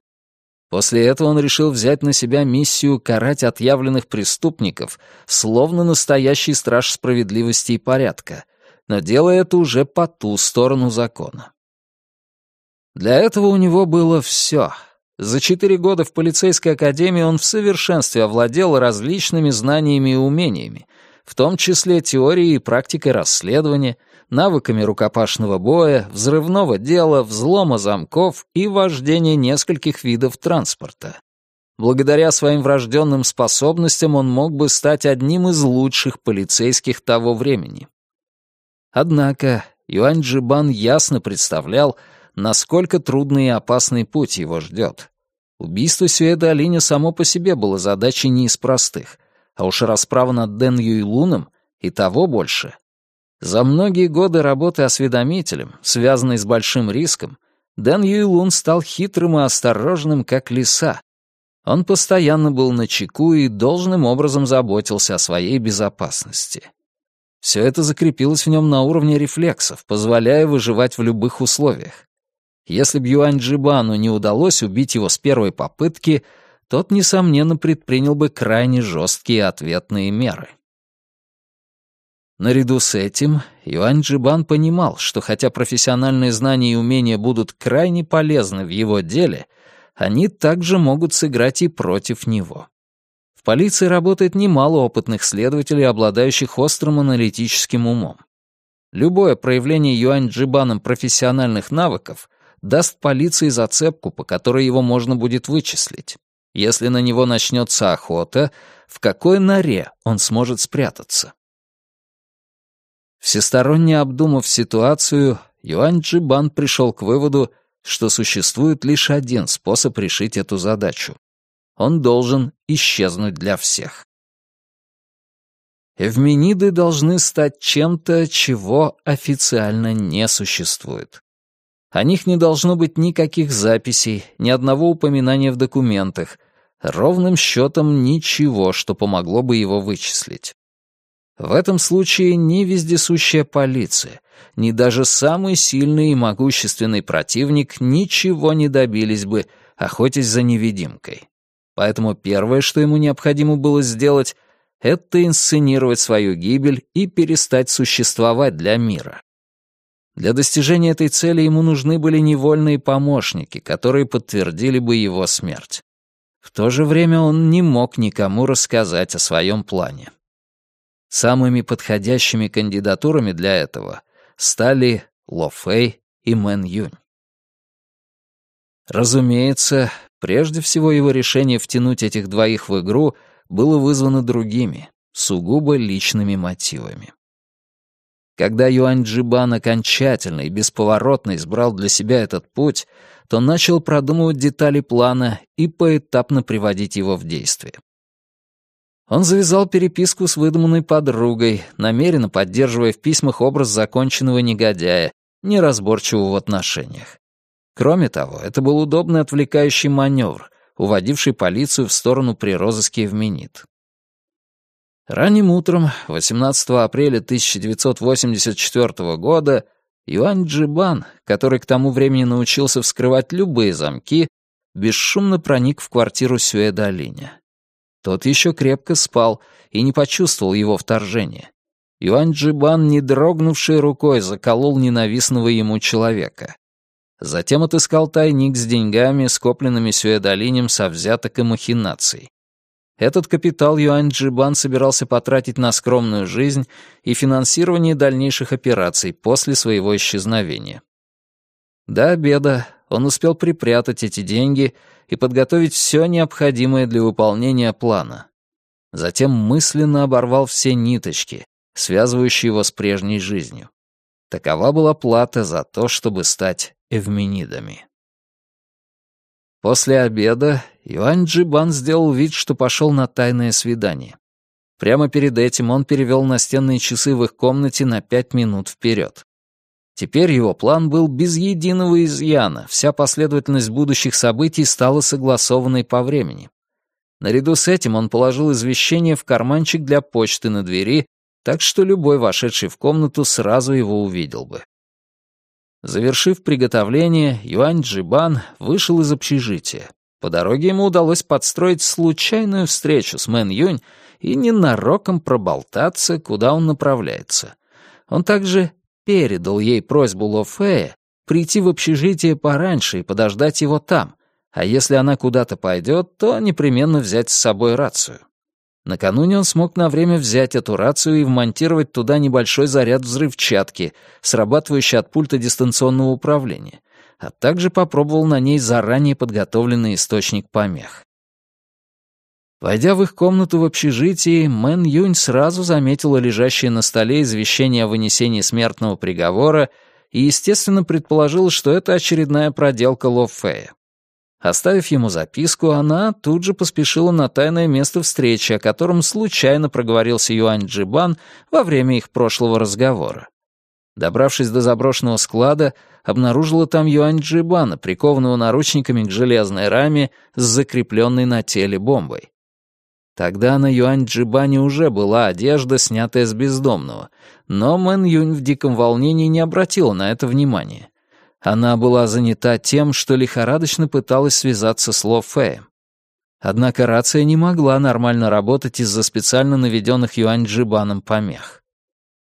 После этого он решил взять на себя миссию карать отъявленных преступников, словно настоящий страж справедливости и порядка, но делая это уже по ту сторону закона. Для этого у него было все. За четыре года в полицейской академии он в совершенстве овладел различными знаниями и умениями, в том числе теорией и практикой расследования, навыками рукопашного боя, взрывного дела, взлома замков и вождения нескольких видов транспорта. Благодаря своим врожденным способностям он мог бы стать одним из лучших полицейских того времени. Однако Юань Джибан ясно представлял, насколько трудный и опасный путь его ждет. Убийство Сюэда Алиня само по себе было задачей не из простых, а уж расправа над Дэн Юйлуном и того больше. За многие годы работы осведомителем, связанной с большим риском, Дэн Юйлун стал хитрым и осторожным, как лиса. Он постоянно был на чеку и должным образом заботился о своей безопасности. Все это закрепилось в нем на уровне рефлексов, позволяя выживать в любых условиях. Если б Юань Джибану не удалось убить его с первой попытки, тот, несомненно, предпринял бы крайне жесткие ответные меры. Наряду с этим Юань Джибан понимал, что хотя профессиональные знания и умения будут крайне полезны в его деле, они также могут сыграть и против него. В полиции работает немало опытных следователей, обладающих острым аналитическим умом. Любое проявление Юань Джибаном профессиональных навыков даст полиции зацепку, по которой его можно будет вычислить. Если на него начнется охота, в какой норе он сможет спрятаться? Всесторонне обдумав ситуацию, Юань Джибан пришел к выводу, что существует лишь один способ решить эту задачу. Он должен исчезнуть для всех. Эвмениды должны стать чем-то, чего официально не существует. О них не должно быть никаких записей, ни одного упоминания в документах, ровным счетом ничего, что помогло бы его вычислить. В этом случае ни вездесущая полиция, ни даже самый сильный и могущественный противник ничего не добились бы, охотясь за невидимкой. Поэтому первое, что ему необходимо было сделать, это инсценировать свою гибель и перестать существовать для мира. Для достижения этой цели ему нужны были невольные помощники, которые подтвердили бы его смерть. В то же время он не мог никому рассказать о своем плане. Самыми подходящими кандидатурами для этого стали Ло Фэй и Мэн Юнь. Разумеется, прежде всего его решение втянуть этих двоих в игру было вызвано другими, сугубо личными мотивами. Когда Юань Джибан окончательно и бесповоротно избрал для себя этот путь, то начал продумывать детали плана и поэтапно приводить его в действие. Он завязал переписку с выдуманной подругой, намеренно поддерживая в письмах образ законченного негодяя, неразборчивого в отношениях. Кроме того, это был удобный отвлекающий маневр, уводивший полицию в сторону при розыске в Минит. Ранним утром, 18 апреля 1984 года, Юань Джибан, который к тому времени научился вскрывать любые замки, бесшумно проник в квартиру Сюэда Линя. Тот еще крепко спал и не почувствовал его вторжения. Юань Джибан, не дрогнувшей рукой, заколол ненавистного ему человека. Затем отыскал тайник с деньгами, скопленными Сюэдолинем со взяток и махинаций. Этот капитал Юань Джибан собирался потратить на скромную жизнь и финансирование дальнейших операций после своего исчезновения. До обеда он успел припрятать эти деньги и подготовить все необходимое для выполнения плана. Затем мысленно оборвал все ниточки, связывающие его с прежней жизнью. Такова была плата за то, чтобы стать эвменидами. После обеда Юань Джибан сделал вид, что пошел на тайное свидание. Прямо перед этим он перевел настенные часы в их комнате на пять минут вперед. Теперь его план был без единого изъяна, вся последовательность будущих событий стала согласованной по времени. Наряду с этим он положил извещение в карманчик для почты на двери, так что любой вошедший в комнату сразу его увидел бы. Завершив приготовление, Юань Джибан вышел из общежития. По дороге ему удалось подстроить случайную встречу с Мэн Юнь и ненароком проболтаться, куда он направляется. Он также передал ей просьбу Ло Фея прийти в общежитие пораньше и подождать его там, а если она куда-то пойдет, то непременно взять с собой рацию. Накануне он смог на время взять эту рацию и вмонтировать туда небольшой заряд взрывчатки, срабатывающий от пульта дистанционного управления, а также попробовал на ней заранее подготовленный источник помех. Войдя в их комнату в общежитии, Мэн Юнь сразу заметила лежащее на столе извещение о вынесении смертного приговора и, естественно, предположила, что это очередная проделка Ло Фея. Оставив ему записку, она тут же поспешила на тайное место встречи, о котором случайно проговорился Юань Джибан во время их прошлого разговора. Добравшись до заброшенного склада, обнаружила там Юань Джибана, прикованного наручниками к железной раме с закрепленной на теле бомбой. Тогда на Юань Джибане уже была одежда, снятая с бездомного, но Мэн Юнь в диком волнении не обратила на это внимания. Она была занята тем, что лихорадочно пыталась связаться с Ло Феем. Однако рация не могла нормально работать из-за специально наведенных Юань Джибаном помех.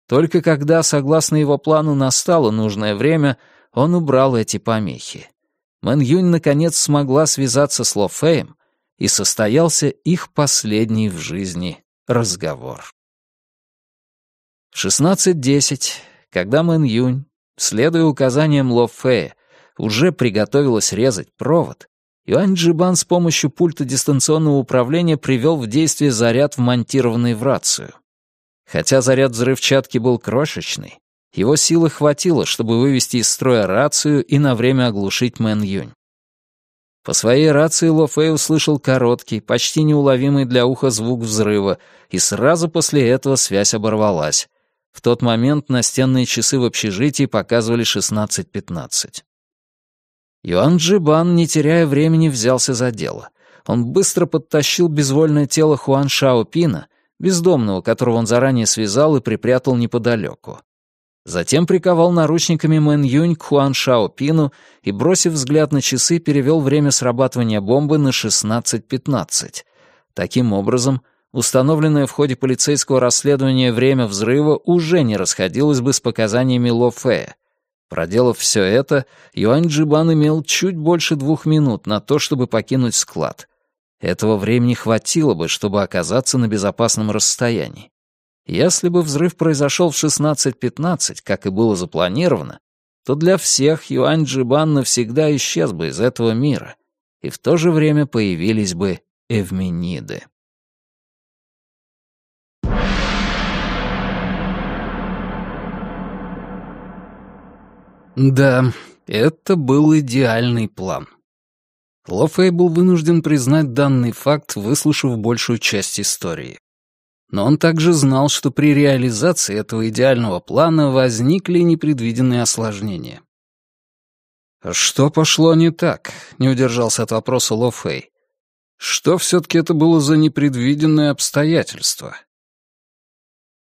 Только когда, согласно его плану, настало нужное время, он убрал эти помехи. Мэн Юнь наконец смогла связаться с Ло Феем, и состоялся их последний в жизни разговор. В 16.10, когда Мэн Юнь Следуя указаниям Ло Фея, уже приготовилась резать провод, Юань Джибан с помощью пульта дистанционного управления привел в действие заряд, вмонтированный в рацию. Хотя заряд взрывчатки был крошечный, его силы хватило, чтобы вывести из строя рацию и на время оглушить Мэн Юнь. По своей рации Ло Фэй услышал короткий, почти неуловимый для уха звук взрыва, и сразу после этого связь оборвалась. В тот момент настенные часы в общежитии показывали 16.15. Юан Джибан, не теряя времени, взялся за дело. Он быстро подтащил безвольное тело Хуан Шаопина, бездомного, которого он заранее связал и припрятал неподалеку. Затем приковал наручниками Мэн Юнь к Хуан Шаопину и, бросив взгляд на часы, перевел время срабатывания бомбы на 16.15. Таким образом, установленное в ходе полицейского расследования время взрыва уже не расходилось бы с показаниями Ло Фея. Проделав все это, Юань Джибан имел чуть больше двух минут на то, чтобы покинуть склад. Этого времени хватило бы, чтобы оказаться на безопасном расстоянии. Если бы взрыв произошел в 16.15, как и было запланировано, то для всех Юань Джибан навсегда исчез бы из этого мира, и в то же время появились бы эвмениды. Да, это был идеальный план. Ло Фэй был вынужден признать данный факт, выслушав большую часть истории. Но он также знал, что при реализации этого идеального плана возникли непредвиденные осложнения. «Что пошло не так?» — не удержался от вопроса Ло Фэй. «Что все-таки это было за непредвиденное обстоятельство?»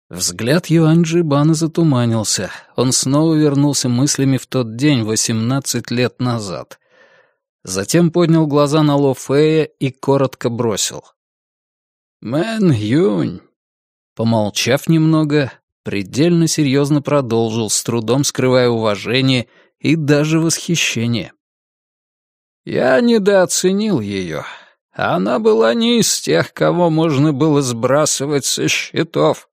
Взгляд Юанджи Бана затуманился. Он снова вернулся мыслями в тот день, восемнадцать лет назад. Затем поднял глаза на Ло Фея и коротко бросил. «Мэн Юнь». Помолчав немного, предельно серьезно продолжил, с трудом скрывая уважение и даже восхищение. «Я недооценил ее. Она была не из тех, кого можно было сбрасывать со счетов.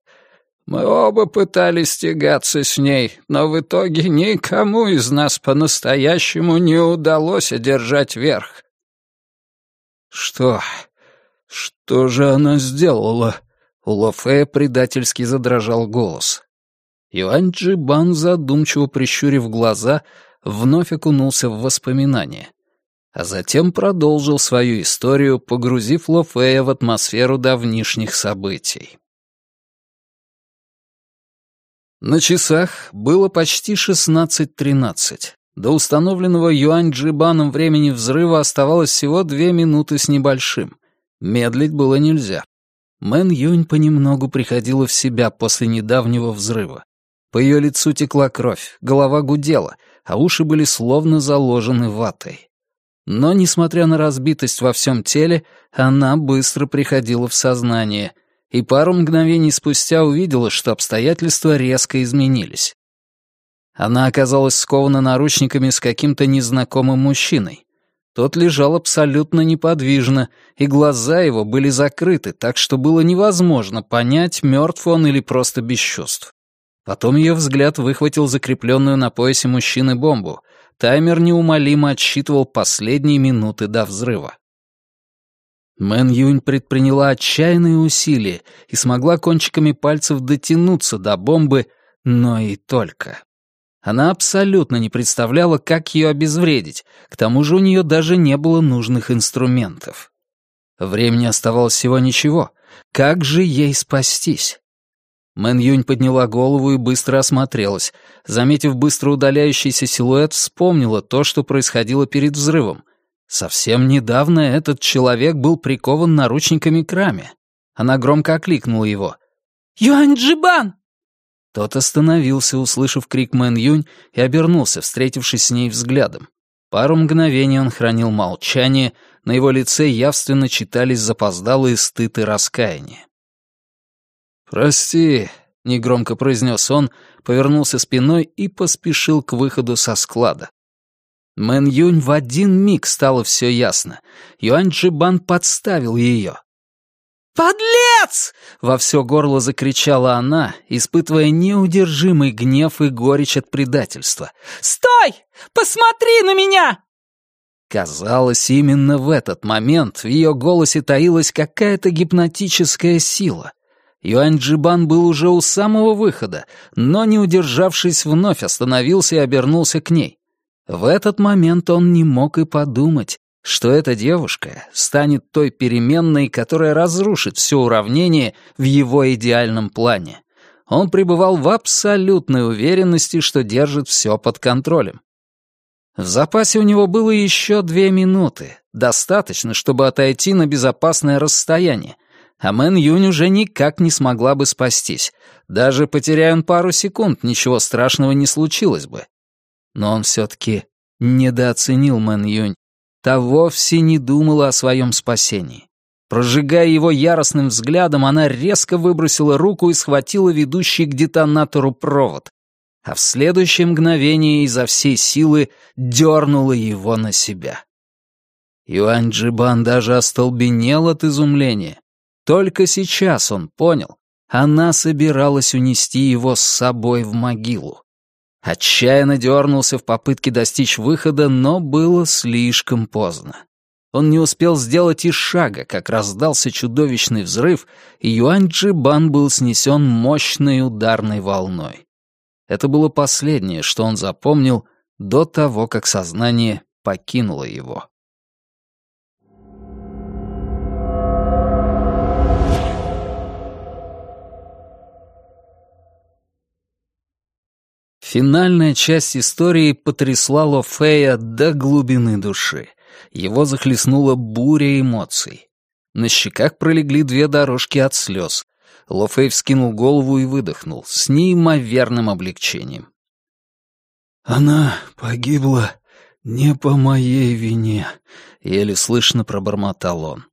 Мы оба пытались тягаться с ней, но в итоге никому из нас по-настоящему не удалось одержать верх. Что? Что же она сделала? У Лофея предательски задрожал голос. Юань Джибан, задумчиво прищурив глаза, вновь окунулся в воспоминания. А затем продолжил свою историю, погрузив Лофея в атмосферу давнишних событий. На часах было почти 16.13. До установленного Юань Джибаном времени взрыва оставалось всего две минуты с небольшим. Медлить было нельзя. Мэн Юнь понемногу приходила в себя после недавнего взрыва. По ее лицу текла кровь, голова гудела, а уши были словно заложены ватой. Но, несмотря на разбитость во всем теле, она быстро приходила в сознание, и пару мгновений спустя увидела, что обстоятельства резко изменились. Она оказалась скована наручниками с каким-то незнакомым мужчиной. Тот лежал абсолютно неподвижно, и глаза его были закрыты, так что было невозможно понять, мертв он или просто без чувств. Потом ее взгляд выхватил закрепленную на поясе мужчины бомбу. Таймер неумолимо отсчитывал последние минуты до взрыва. Мэн Юнь предприняла отчаянные усилия и смогла кончиками пальцев дотянуться до бомбы, но и только. Она абсолютно не представляла, как ее обезвредить, к тому же у нее даже не было нужных инструментов. Времени оставалось всего ничего. Как же ей спастись? Мэн Юнь подняла голову и быстро осмотрелась. Заметив быстро удаляющийся силуэт, вспомнила то, что происходило перед взрывом. Совсем недавно этот человек был прикован наручниками к раме. Она громко окликнула его. «Юань Джибан!» Тот остановился, услышав крик Мэн Юнь, и обернулся, встретившись с ней взглядом. Пару мгновений он хранил молчание, на его лице явственно читались запоздалые стыд и раскаяние. «Прости», — негромко произнес он, повернулся спиной и поспешил к выходу со склада. Мэн Юнь в один миг стало все ясно. Юань Джибан подставил ее. «Подлец!» — во все горло закричала она, испытывая неудержимый гнев и горечь от предательства. «Стой! Посмотри на меня!» Казалось, именно в этот момент в ее голосе таилась какая-то гипнотическая сила. Юань Джибан был уже у самого выхода, но, не удержавшись, вновь остановился и обернулся к ней. В этот момент он не мог и подумать, что эта девушка станет той переменной, которая разрушит все уравнение в его идеальном плане. Он пребывал в абсолютной уверенности, что держит все под контролем. В запасе у него было еще две минуты, достаточно, чтобы отойти на безопасное расстояние, а Мэн Юнь уже никак не смогла бы спастись. Даже потеряя он пару секунд, ничего страшного не случилось бы. Но он все-таки недооценил Мэн Юнь Та вовсе не думала о своем спасении. Прожигая его яростным взглядом, она резко выбросила руку и схватила ведущий к детонатору провод, а в следующее мгновение изо всей силы дернула его на себя. Юань Джибан даже остолбенел от изумления. Только сейчас он понял, она собиралась унести его с собой в могилу. Отчаянно дернулся в попытке достичь выхода, но было слишком поздно. Он не успел сделать и шага, как раздался чудовищный взрыв, и Юань Джибан был снесен мощной ударной волной. Это было последнее, что он запомнил до того, как сознание покинуло его. Финальная часть истории потрясла Ло Фея до глубины души. Его захлестнула буря эмоций. На щеках пролегли две дорожки от слез. Ло Фэй вскинул голову и выдохнул с неимоверным облегчением. «Она погибла не по моей вине», — еле слышно пробормотал он.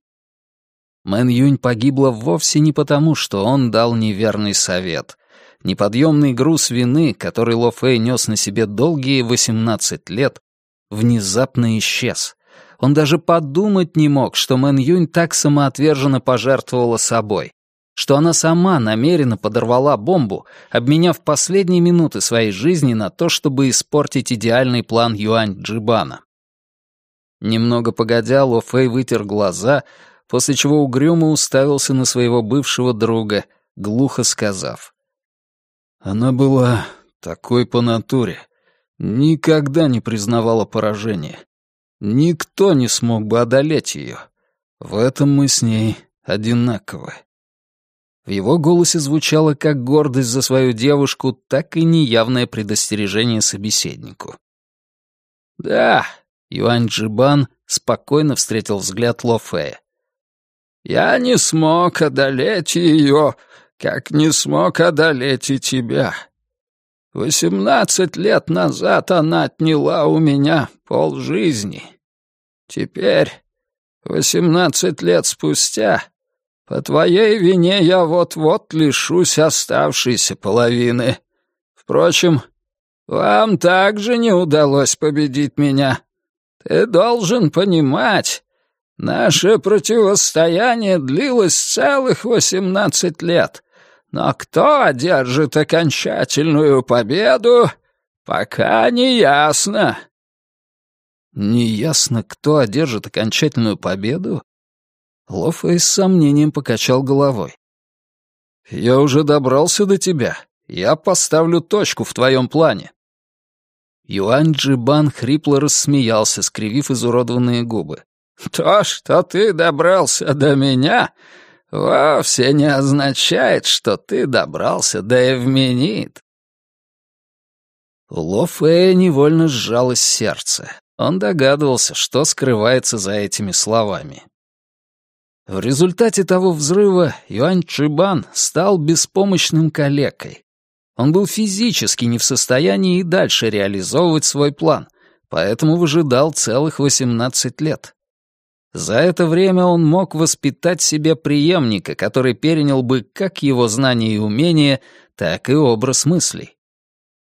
Мэн Юнь погибла вовсе не потому, что он дал неверный совет. Неподъемный груз вины, который Ло Фэй нес на себе долгие 18 лет, внезапно исчез. Он даже подумать не мог, что Мэн Юнь так самоотверженно пожертвовала собой, что она сама намеренно подорвала бомбу, обменяв последние минуты своей жизни на то, чтобы испортить идеальный план Юань Джибана. Немного погодя, Ло Фэй вытер глаза, после чего угрюмо уставился на своего бывшего друга, глухо сказав. Она была такой по натуре. Никогда не признавала поражения. Никто не смог бы одолеть ее. В этом мы с ней одинаковы. В его голосе звучало как гордость за свою девушку, так и неявное предостережение собеседнику. «Да», — Юань Джибан спокойно встретил взгляд Ло Фея. «Я не смог одолеть ее, как не смог одолеть и тебя. Восемнадцать лет назад она отняла у меня полжизни. Теперь, восемнадцать лет спустя, по твоей вине я вот-вот лишусь оставшейся половины. Впрочем, вам также не удалось победить меня. Ты должен понимать, наше противостояние длилось целых восемнадцать лет. Но кто одержит окончательную победу, пока не ясно. Неясно, кто одержит окончательную победу? Лофей с сомнением покачал головой. «Я уже добрался до тебя. Я поставлю точку в твоем плане». Юань Джибан хрипло рассмеялся, скривив изуродованные губы. «То, что ты добрался до меня, вовсе не означает, что ты добрался до Эвменит». Ло Фея невольно сжалось сердце. Он догадывался, что скрывается за этими словами. В результате того взрыва Юань Чибан стал беспомощным калекой. Он был физически не в состоянии и дальше реализовывать свой план, поэтому выжидал целых 18 лет. За это время он мог воспитать себе преемника, который перенял бы как его знания и умения, так и образ мыслей.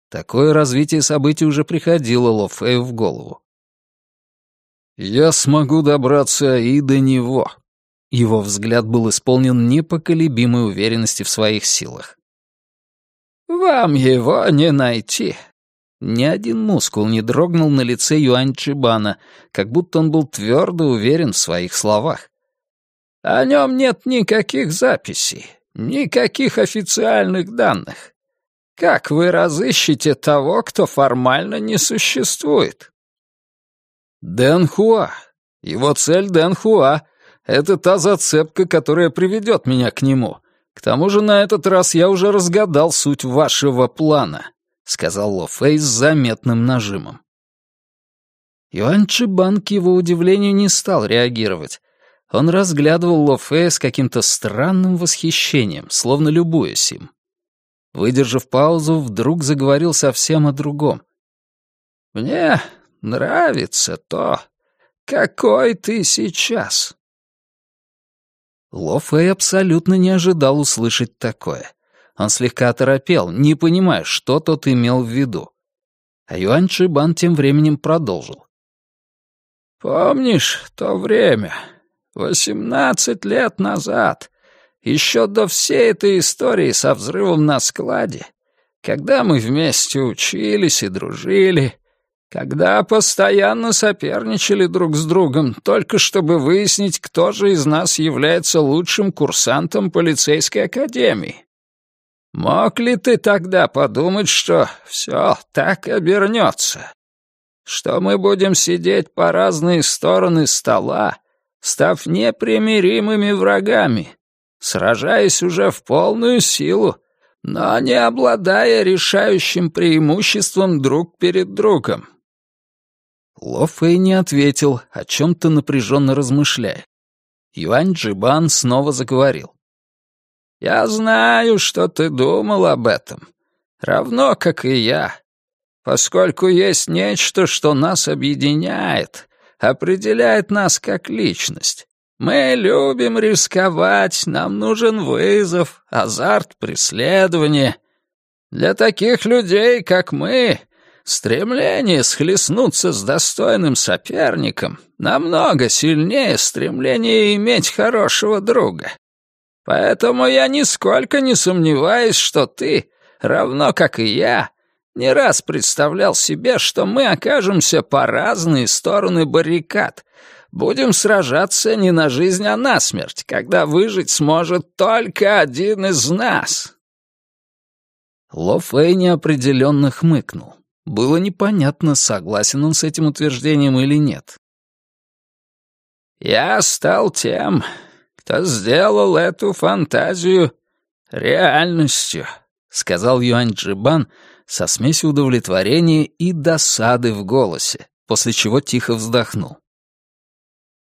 Такое развитие событий уже приходило Ло Фэю в голову. «Я смогу добраться и до него», его взгляд был исполнен непоколебимой уверенности в своих силах. «Вам его не найти». Ни один мускул не дрогнул на лице Юань Чибана, как будто он был твердо уверен в своих словах. «О нем нет никаких записей, никаких официальных данных. Как вы разыщете того, кто формально не существует?» «Дэн Хуа. Его цель Дэн Хуа», это та зацепка, которая приведет меня к нему. К тому же на этот раз я уже разгадал суть вашего плана», — сказал Ло Фэй с заметным нажимом. Юань Чибан к его удивлению не стал реагировать. Он разглядывал Ло Фэя с каким-то странным восхищением, словно любуясь им. Выдержав паузу, вдруг заговорил совсем о другом. «Мне нравится то, какой ты сейчас. Ло Фэй абсолютно не ожидал услышать такое. Он слегка оторопел, не понимая, что тот имел в виду. А Юань Чибан тем временем продолжил. «Помнишь то время, восемнадцать лет назад, еще до всей этой истории со взрывом на складе, когда мы вместе учились и дружили, когда постоянно соперничали друг с другом, только чтобы выяснить, кто же из нас является лучшим курсантом полицейской академии. Мог ли ты тогда подумать, что все так обернется? Что мы будем сидеть по разные стороны стола, став непримиримыми врагами, сражаясь уже в полную силу, но не обладая решающим преимуществом друг перед другом? Ло Фэй не ответил, о чем-то напряженно размышляя. Юань Джибан снова заговорил. «Я знаю, что ты думал об этом, равно как и я, поскольку есть нечто, что нас объединяет, определяет нас как личность. Мы любим рисковать, нам нужен вызов, азарт преследования. Для таких людей, как мы, Стремление схлестнуться с достойным соперником намного сильнее стремления иметь хорошего друга. Поэтому я нисколько не сомневаюсь, что ты, равно как и я, не раз представлял себе, что мы окажемся по разные стороны баррикад, будем сражаться не на жизнь, а на смерть, когда выжить сможет только один из нас». Ло Фэй неопределенно хмыкнул. Было непонятно, согласен он с этим утверждением или нет. «Я стал тем, кто сделал эту фантазию реальностью», — сказал Юань Джибан со смесью удовлетворения и досады в голосе, после чего тихо вздохнул.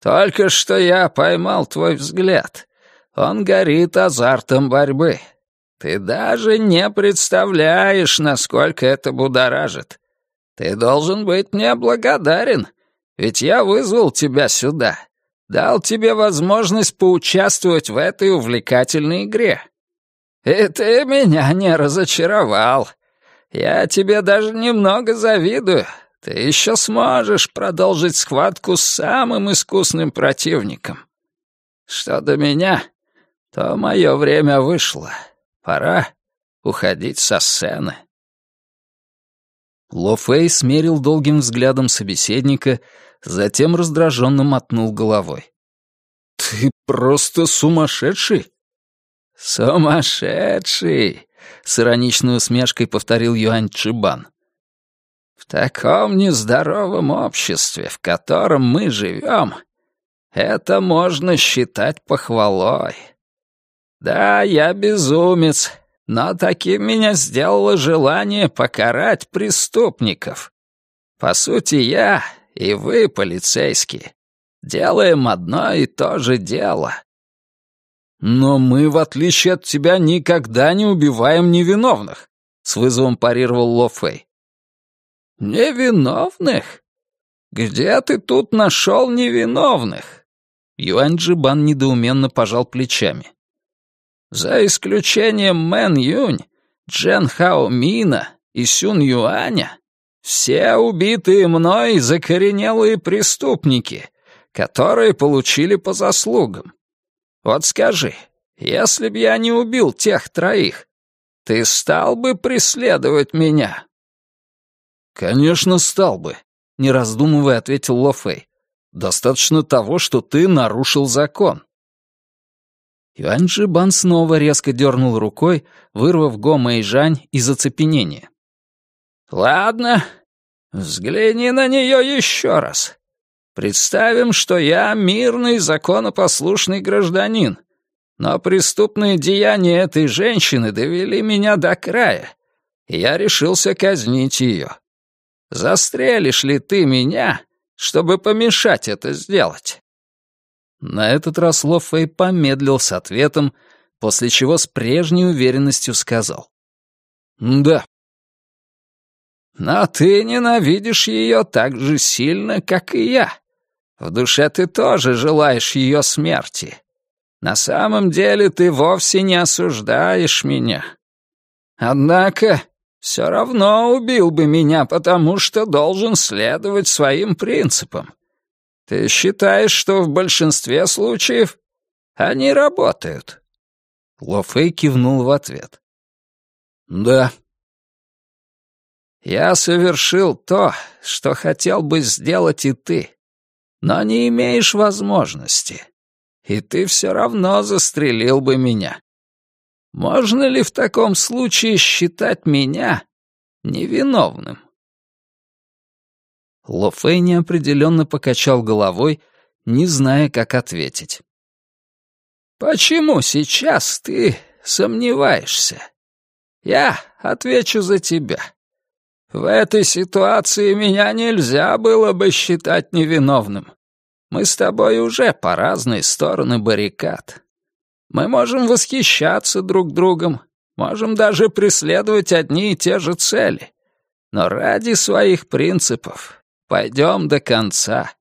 «Только что я поймал твой взгляд. Он горит азартом борьбы. Ты даже не представляешь, насколько это будоражит. Ты должен быть мне благодарен, ведь я вызвал тебя сюда, дал тебе возможность поучаствовать в этой увлекательной игре. И ты меня не разочаровал. Я тебе даже немного завидую. Ты еще сможешь продолжить схватку с самым искусным противником. Что до меня, то мое время вышло. Пора уходить со сцены. Ло Фэй смерил долгим взглядом собеседника затем раздраженно мотнул головой. «Ты просто сумасшедший!» «Сумасшедший!» — с ироничной усмешкой повторил Юань Чибан. «В таком нездоровом обществе, в котором мы живем, это можно считать похвалой. Да, я безумец, но таким меня сделало желание покарать преступников. По сути, я и вы, полицейские, делаем одно и то же дело. Но мы, в отличие от тебя, никогда не убиваем невиновных, с вызовом парировал Ло Фэй. Невиновных? Где ты тут нашел невиновных? Юань Джибан недоуменно пожал плечами. За исключением Мэн Юнь, Джен Хао Мина и Сюн Юаня, все убитые мной закоренелые преступники, которые получили по заслугам. Вот скажи, если б я не убил тех троих, ты стал бы преследовать меня?» «Конечно, стал бы», — не раздумывая ответил Ло Фэй. «Достаточно того, что ты нарушил закон». Юаньджи Бан снова резко дернул рукой, вырвав Го Мэйжань из оцепенения. «Ладно, Взгляни на нее еще раз. Представим, что я мирный, законопослушный гражданин, но преступные деяния этой женщины довели меня до края, и я решился казнить ее. Застрелишь ли ты меня, чтобы помешать это сделать?» На этот раз Ло помедлил с ответом, после чего с прежней уверенностью сказал. «Да, но ты ненавидишь ее так же сильно, как и я. В душе ты тоже желаешь ее смерти. На самом деле ты вовсе не осуждаешь меня. Однако все равно убил бы меня, потому что должен следовать своим принципам. Ты считаешь, что в большинстве случаев они работают?» Ло Фэй кивнул в ответ. «Да, я совершил то, что хотел бы сделать и ты, но не имеешь возможности, и ты все равно застрелил бы меня. Можно ли в таком случае считать меня невиновным?» Ло Фэй неопределенно покачал головой, не зная, как ответить. «Почему сейчас ты сомневаешься? Я отвечу за тебя. В этой ситуации меня нельзя было бы считать невиновным. Мы с тобой уже по разные стороны баррикад. Мы можем восхищаться друг другом, можем даже преследовать одни и те же цели. Но ради своих принципов пойдем до конца.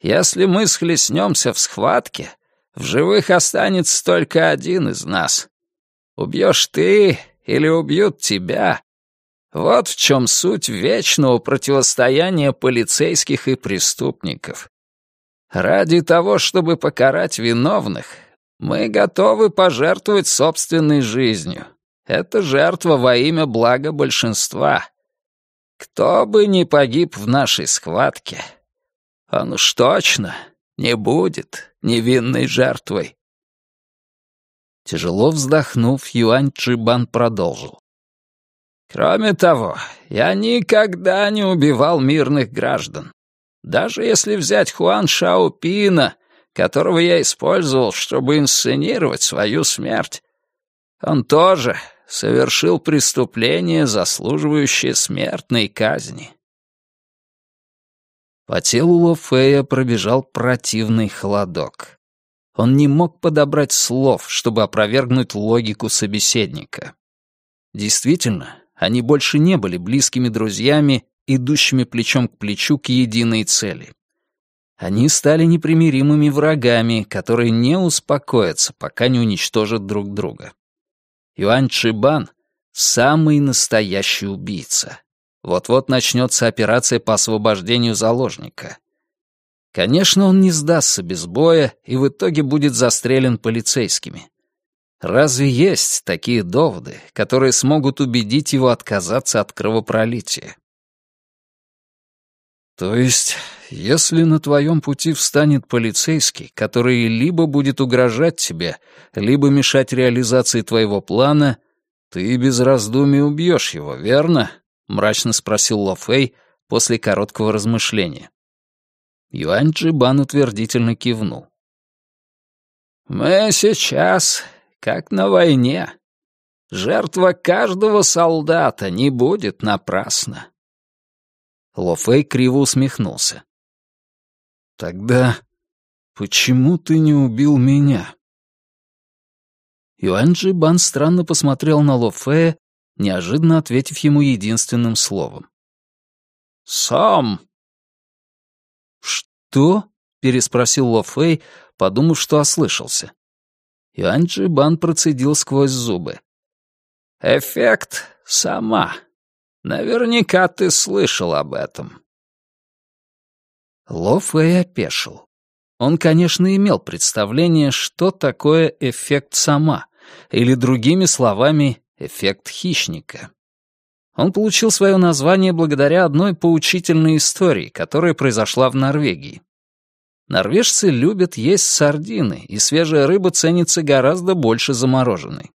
Если мы схлестнемся в схватке, в живых останется только один из нас. Убьешь ты или убьют тебя, вот в чем суть вечного противостояния полицейских и преступников. Ради того, чтобы покарать виновных, мы готовы пожертвовать собственной жизнью. Это жертва во имя блага большинства. Кто бы ни погиб в нашей схватке, он уж точно не будет невинной жертвой. Тяжело вздохнув, Юань Чжибан продолжил. Кроме того, я никогда не убивал мирных граждан. Даже если взять Хуан Шаопина, которого я использовал, чтобы инсценировать свою смерть, Он тоже совершил преступление, заслуживающее смертной казни. По телу Ло Фея пробежал противный холодок. Он не мог подобрать слов, чтобы опровергнуть логику собеседника. Действительно, они больше не были близкими друзьями, идущими плечом к плечу к единой цели. Они стали непримиримыми врагами, которые не успокоятся, пока не уничтожат друг друга. Юань Чибан — самый настоящий убийца. Вот-вот начнется операция по освобождению заложника. Конечно, он не сдастся без боя и в итоге будет застрелен полицейскими. Разве есть такие доводы, которые смогут убедить его отказаться от кровопролития? То есть, если на твоем пути встанет полицейский, который либо будет угрожать тебе, либо мешать реализации твоего плана, ты без раздумий убьешь его, верно? Мрачно спросил Ло Фэй после короткого размышления. Юань Джибан утвердительно кивнул. «Мы сейчас как на войне. Жертва каждого солдата не будет напрасна. Ло Фэй криво усмехнулся. «Тогда почему ты не убил меня?» Юаньджи Бан странно посмотрел на Ло Фэя, неожиданно ответив ему единственным словом. «Сам!» «Что?» — переспросил Ло Фэй, подумав, что ослышался. Юаньджи Бан процедил сквозь зубы. «Эффект сама. Наверняка ты слышал об этом». Ло Фэй опешил. Он, конечно, имел представление, что такое эффект сама, или, другими словами, эффект хищника. Он получил свое название благодаря одной поучительной истории, которая произошла в Норвегии. Норвежцы любят есть сардины, и свежая рыба ценится гораздо больше замороженной.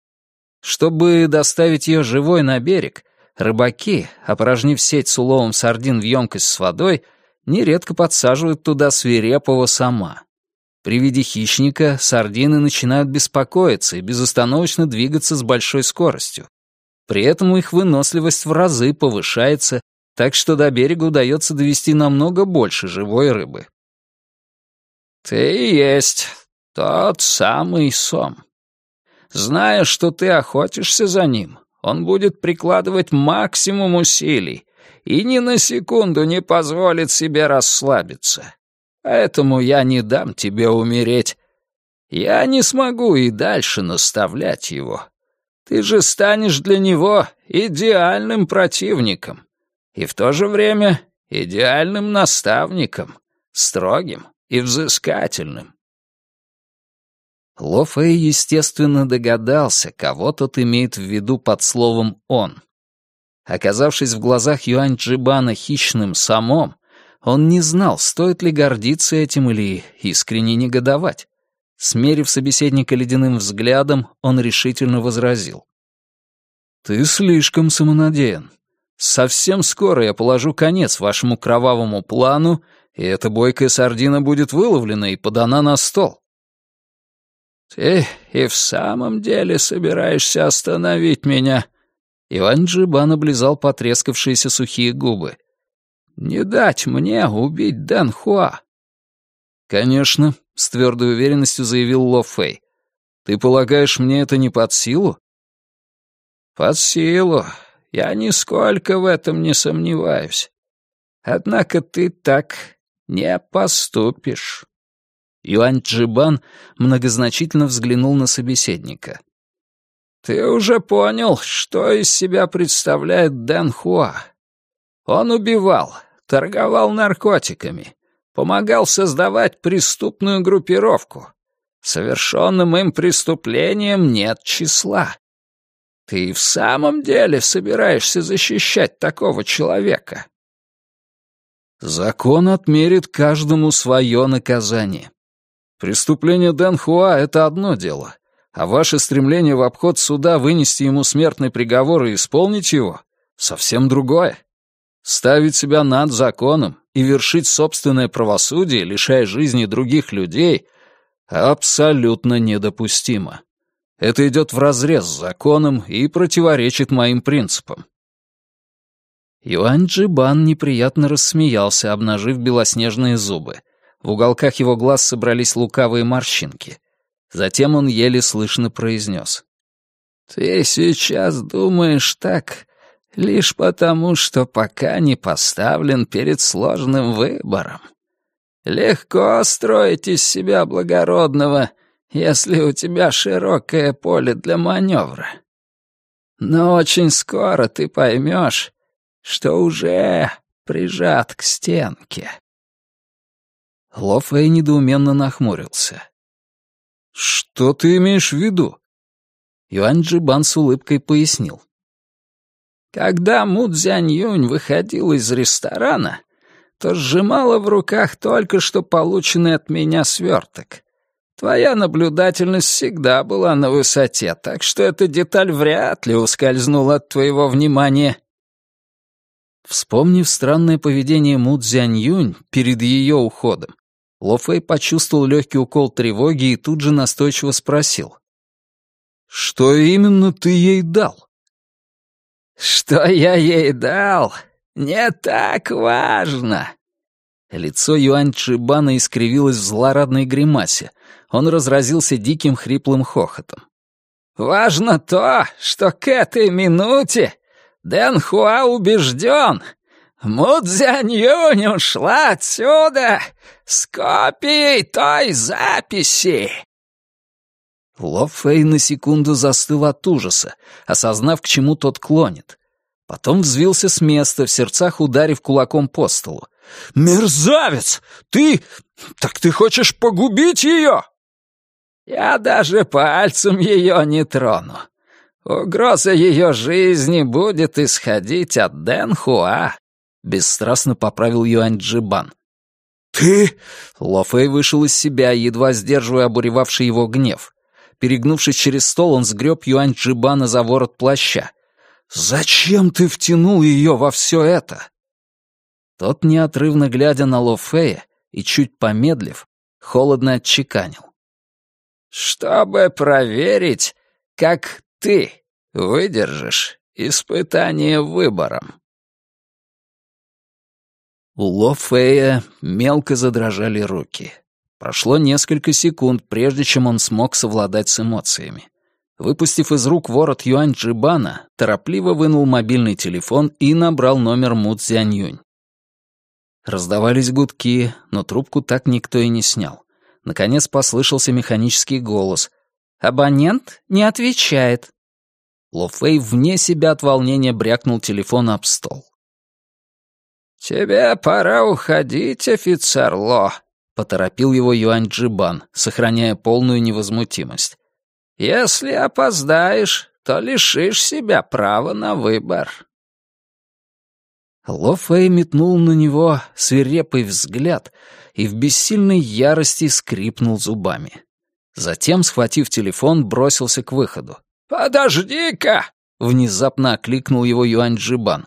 Чтобы доставить ее живой на берег, Рыбаки, опорожнив сеть с уловом сардин в емкость с водой, нередко подсаживают туда свирепого сама. При виде хищника сардины начинают беспокоиться и безостановочно двигаться с большой скоростью. При этом их выносливость в разы повышается, так что до берега удается довести намного больше живой рыбы. «Ты и есть тот самый сом. Зная, что ты охотишься за ним, он будет прикладывать максимум усилий и ни на секунду не позволит себе расслабиться. Поэтому я не дам тебе умереть. Я не смогу и дальше наставлять его. Ты же станешь для него идеальным противником и в то же время идеальным наставником, строгим и взыскательным. Ло Фэй, естественно, догадался, кого тот имеет в виду под словом «он». Оказавшись в глазах Юань Джибана хищным самом, он не знал, стоит ли гордиться этим или искренне негодовать. Смерив собеседника ледяным взглядом, он решительно возразил. «Ты слишком самонадеян. Совсем скоро я положу конец вашему кровавому плану, и эта бойкая сардина будет выловлена и подана на стол. «Ты и в самом деле собираешься остановить меня?» Иван Джибан облизал потрескавшиеся сухие губы. «Не дать мне убить Дэн Хуа!» «Конечно», — с твердой уверенностью заявил Ло Фэй. «Ты полагаешь, мне это не под силу?» «Под силу. Я нисколько в этом не сомневаюсь. Однако ты так не поступишь». Юань Джибан многозначительно взглянул на собеседника. «Ты уже понял, что из себя представляет Дэн Хуа. Он убивал, торговал наркотиками, помогал создавать преступную группировку. Совершенным им преступлением нет числа. Ты в самом деле собираешься защищать такого человека?» «Закон отмерит каждому свое наказание», Преступление Дэн Хуа — это одно дело, а ваше стремление в обход суда вынести ему смертный приговор и исполнить его — совсем другое. Ставить себя над законом и вершить собственное правосудие, лишая жизни других людей, абсолютно недопустимо. Это идет вразрез с законом и противоречит моим принципам». Юань Джибан неприятно рассмеялся, обнажив белоснежные зубы. В уголках его глаз собрались лукавые морщинки. Затем он еле слышно произнес. «Ты сейчас думаешь так, лишь потому, что пока не поставлен перед сложным выбором. Легко строить из себя благородного, если у тебя широкое поле для маневра. Но очень скоро ты поймешь, что уже прижат к стенке. Ло Фэй недоуменно нахмурился. «Что ты имеешь в виду?» Юань Джибан с улыбкой пояснил. Когда Му Цзянь Юнь выходил из ресторана, то сжимала в руках только что полученный от меня сверток. Твоя наблюдательность всегда была на высоте, так что эта деталь вряд ли ускользнула от твоего внимания. Вспомнив странное поведение Му Цзянь Юнь перед ее уходом, Ло Фэй почувствовал легкий укол тревоги и тут же настойчиво спросил. «Что именно ты ей дал?» «Что я ей дал? Не так важно!» Лицо Юань Чжибана искривилось в злорадной гримасе. Он разразился диким хриплым хохотом. «Важно то, что к этой минуте Дэн Хуа убежден. Мудзянь Юнь ушла отсюда с копией той записи. Ло Фэй на секунду застыл от ужаса, осознав, к чему тот клонит. Потом взвился с места, в сердцах ударив кулаком по столу. «Мерзавец! Ты... Так ты хочешь погубить ее?» «Я даже пальцем ее не трону. Угроза ее жизни будет исходить от Дэн Хуа», — бесстрастно поправил Юань Джибан. «Ты...» Ло Фэй вышел из себя, едва сдерживая обуревавший его гнев. Перегнувшись через стол, он сгреб Юань Джибана за ворот плаща. «Зачем ты втянул ее во все это?» Тот, неотрывно глядя на Ло Фэя и чуть помедлив, холодно отчеканил. «Чтобы проверить, как ты выдержишь испытание выбором. У Ло Фея мелко задрожали руки. Прошло несколько секунд, прежде чем он смог совладать с эмоциями. Выпустив из рук ворот Юань Джибана, торопливо вынул мобильный телефон и набрал номер Му Цзяньюнь. Раздавались гудки, но трубку так никто и не снял. Наконец послышался механический голос. «Абонент не отвечает». Ло Фэй вне себя от волнения брякнул телефон об стол. «Тебе пора уходить, офицер Ло», — поторопил его Юань Джибан, сохраняя полную невозмутимость. «Если опоздаешь, то лишишь себя права на выбор». Ло Фэй метнул на него свирепый взгляд и в бессильной ярости скрипнул зубами. Затем, схватив телефон, бросился к выходу. «Подожди-ка!» — внезапно окликнул его Юань Джибан.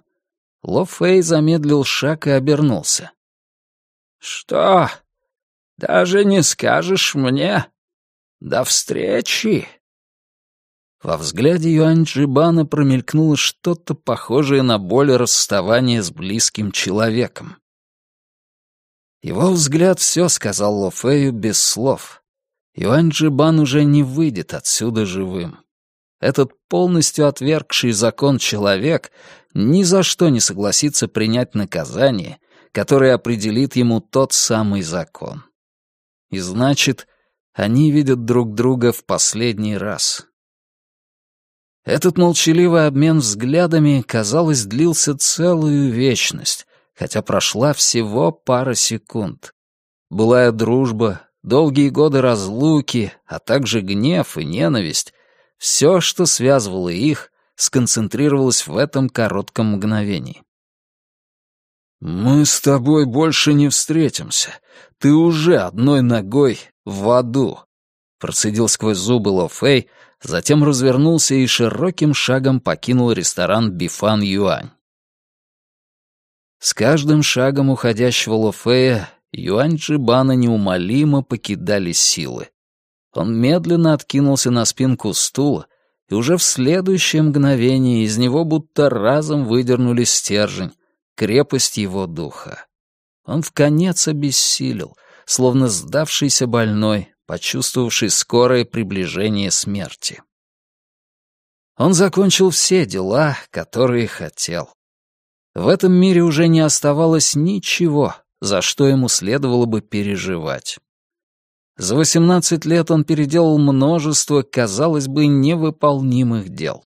Ло Фэй замедлил шаг и обернулся. «Что? Даже не скажешь мне? До встречи!» Во взгляде Юань Джибана промелькнуло что-то похожее на боль расставания с близким человеком. Его взгляд все сказал Ло Фэю без слов. Юань Джибан уже не выйдет отсюда живым. Этот полностью отвергший закон человек ни за что не согласится принять наказание, которое определит ему тот самый закон. И значит, они видят друг друга в последний раз. Этот молчаливый обмен взглядами, казалось, длился целую вечность, хотя прошла всего пара секунд. Былая дружба, долгие годы разлуки, а также гнев и ненависть — все, что связывало их, сконцентрировалось в этом коротком мгновении. «Мы с тобой больше не встретимся. Ты уже одной ногой в аду», — процедил сквозь зубы Ло Фэй, затем развернулся и широким шагом покинул ресторан Бифан Юань. С каждым шагом уходящего Ло Фэя Юань Джибана неумолимо покидали силы. Он медленно откинулся на спинку стула, и уже в следующее мгновение из него будто разом выдернули стержень, крепость его духа. Он в конец обессилел, словно сдавшийся больной, почувствовавший скорое приближение смерти. Он закончил все дела, которые хотел. В этом мире уже не оставалось ничего, за что ему следовало бы переживать. За 18 лет он переделал множество, казалось бы, невыполнимых дел.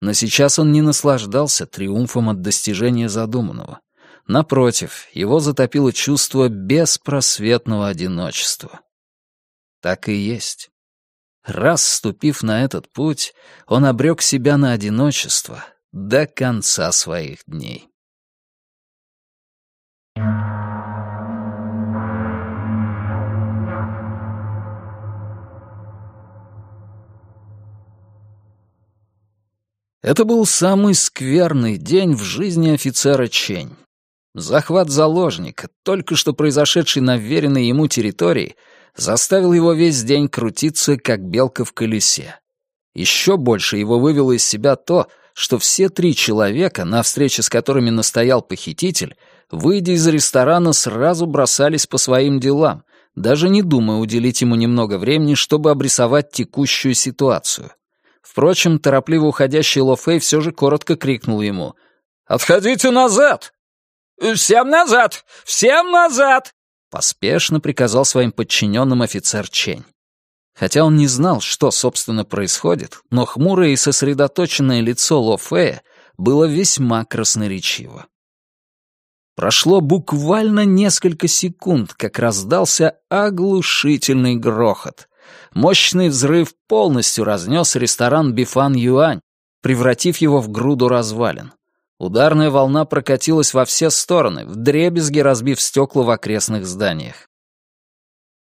Но сейчас он не наслаждался триумфом от достижения задуманного. Напротив, его затопило чувство беспросветного одиночества. Так и есть. Раз ступив на этот путь, он обрек себя на одиночество до конца своих дней. Это был самый скверный день в жизни офицера Чень. Захват заложника, только что произошедший на веренной ему территории, заставил его весь день крутиться, как белка в колесе. Еще больше его вывело из себя то, что все три человека, на встрече с которыми настоял похититель, выйдя из ресторана, сразу бросались по своим делам, даже не думая уделить ему немного времени, чтобы обрисовать текущую ситуацию. Впрочем, торопливо уходящий Ло Фэй все же коротко крикнул ему. «Отходите назад! «Всем назад! Всем назад!» — поспешно приказал своим подчиненным офицер Чень. Хотя он не знал, что, собственно, происходит, но хмурое и сосредоточенное лицо Ло Фея было весьма красноречиво. Прошло буквально несколько секунд, как раздался оглушительный грохот. Мощный взрыв полностью разнес ресторан Бифан Юань, превратив его в груду развалин. Ударная волна прокатилась во все стороны, вдребезги разбив стекла в окрестных зданиях.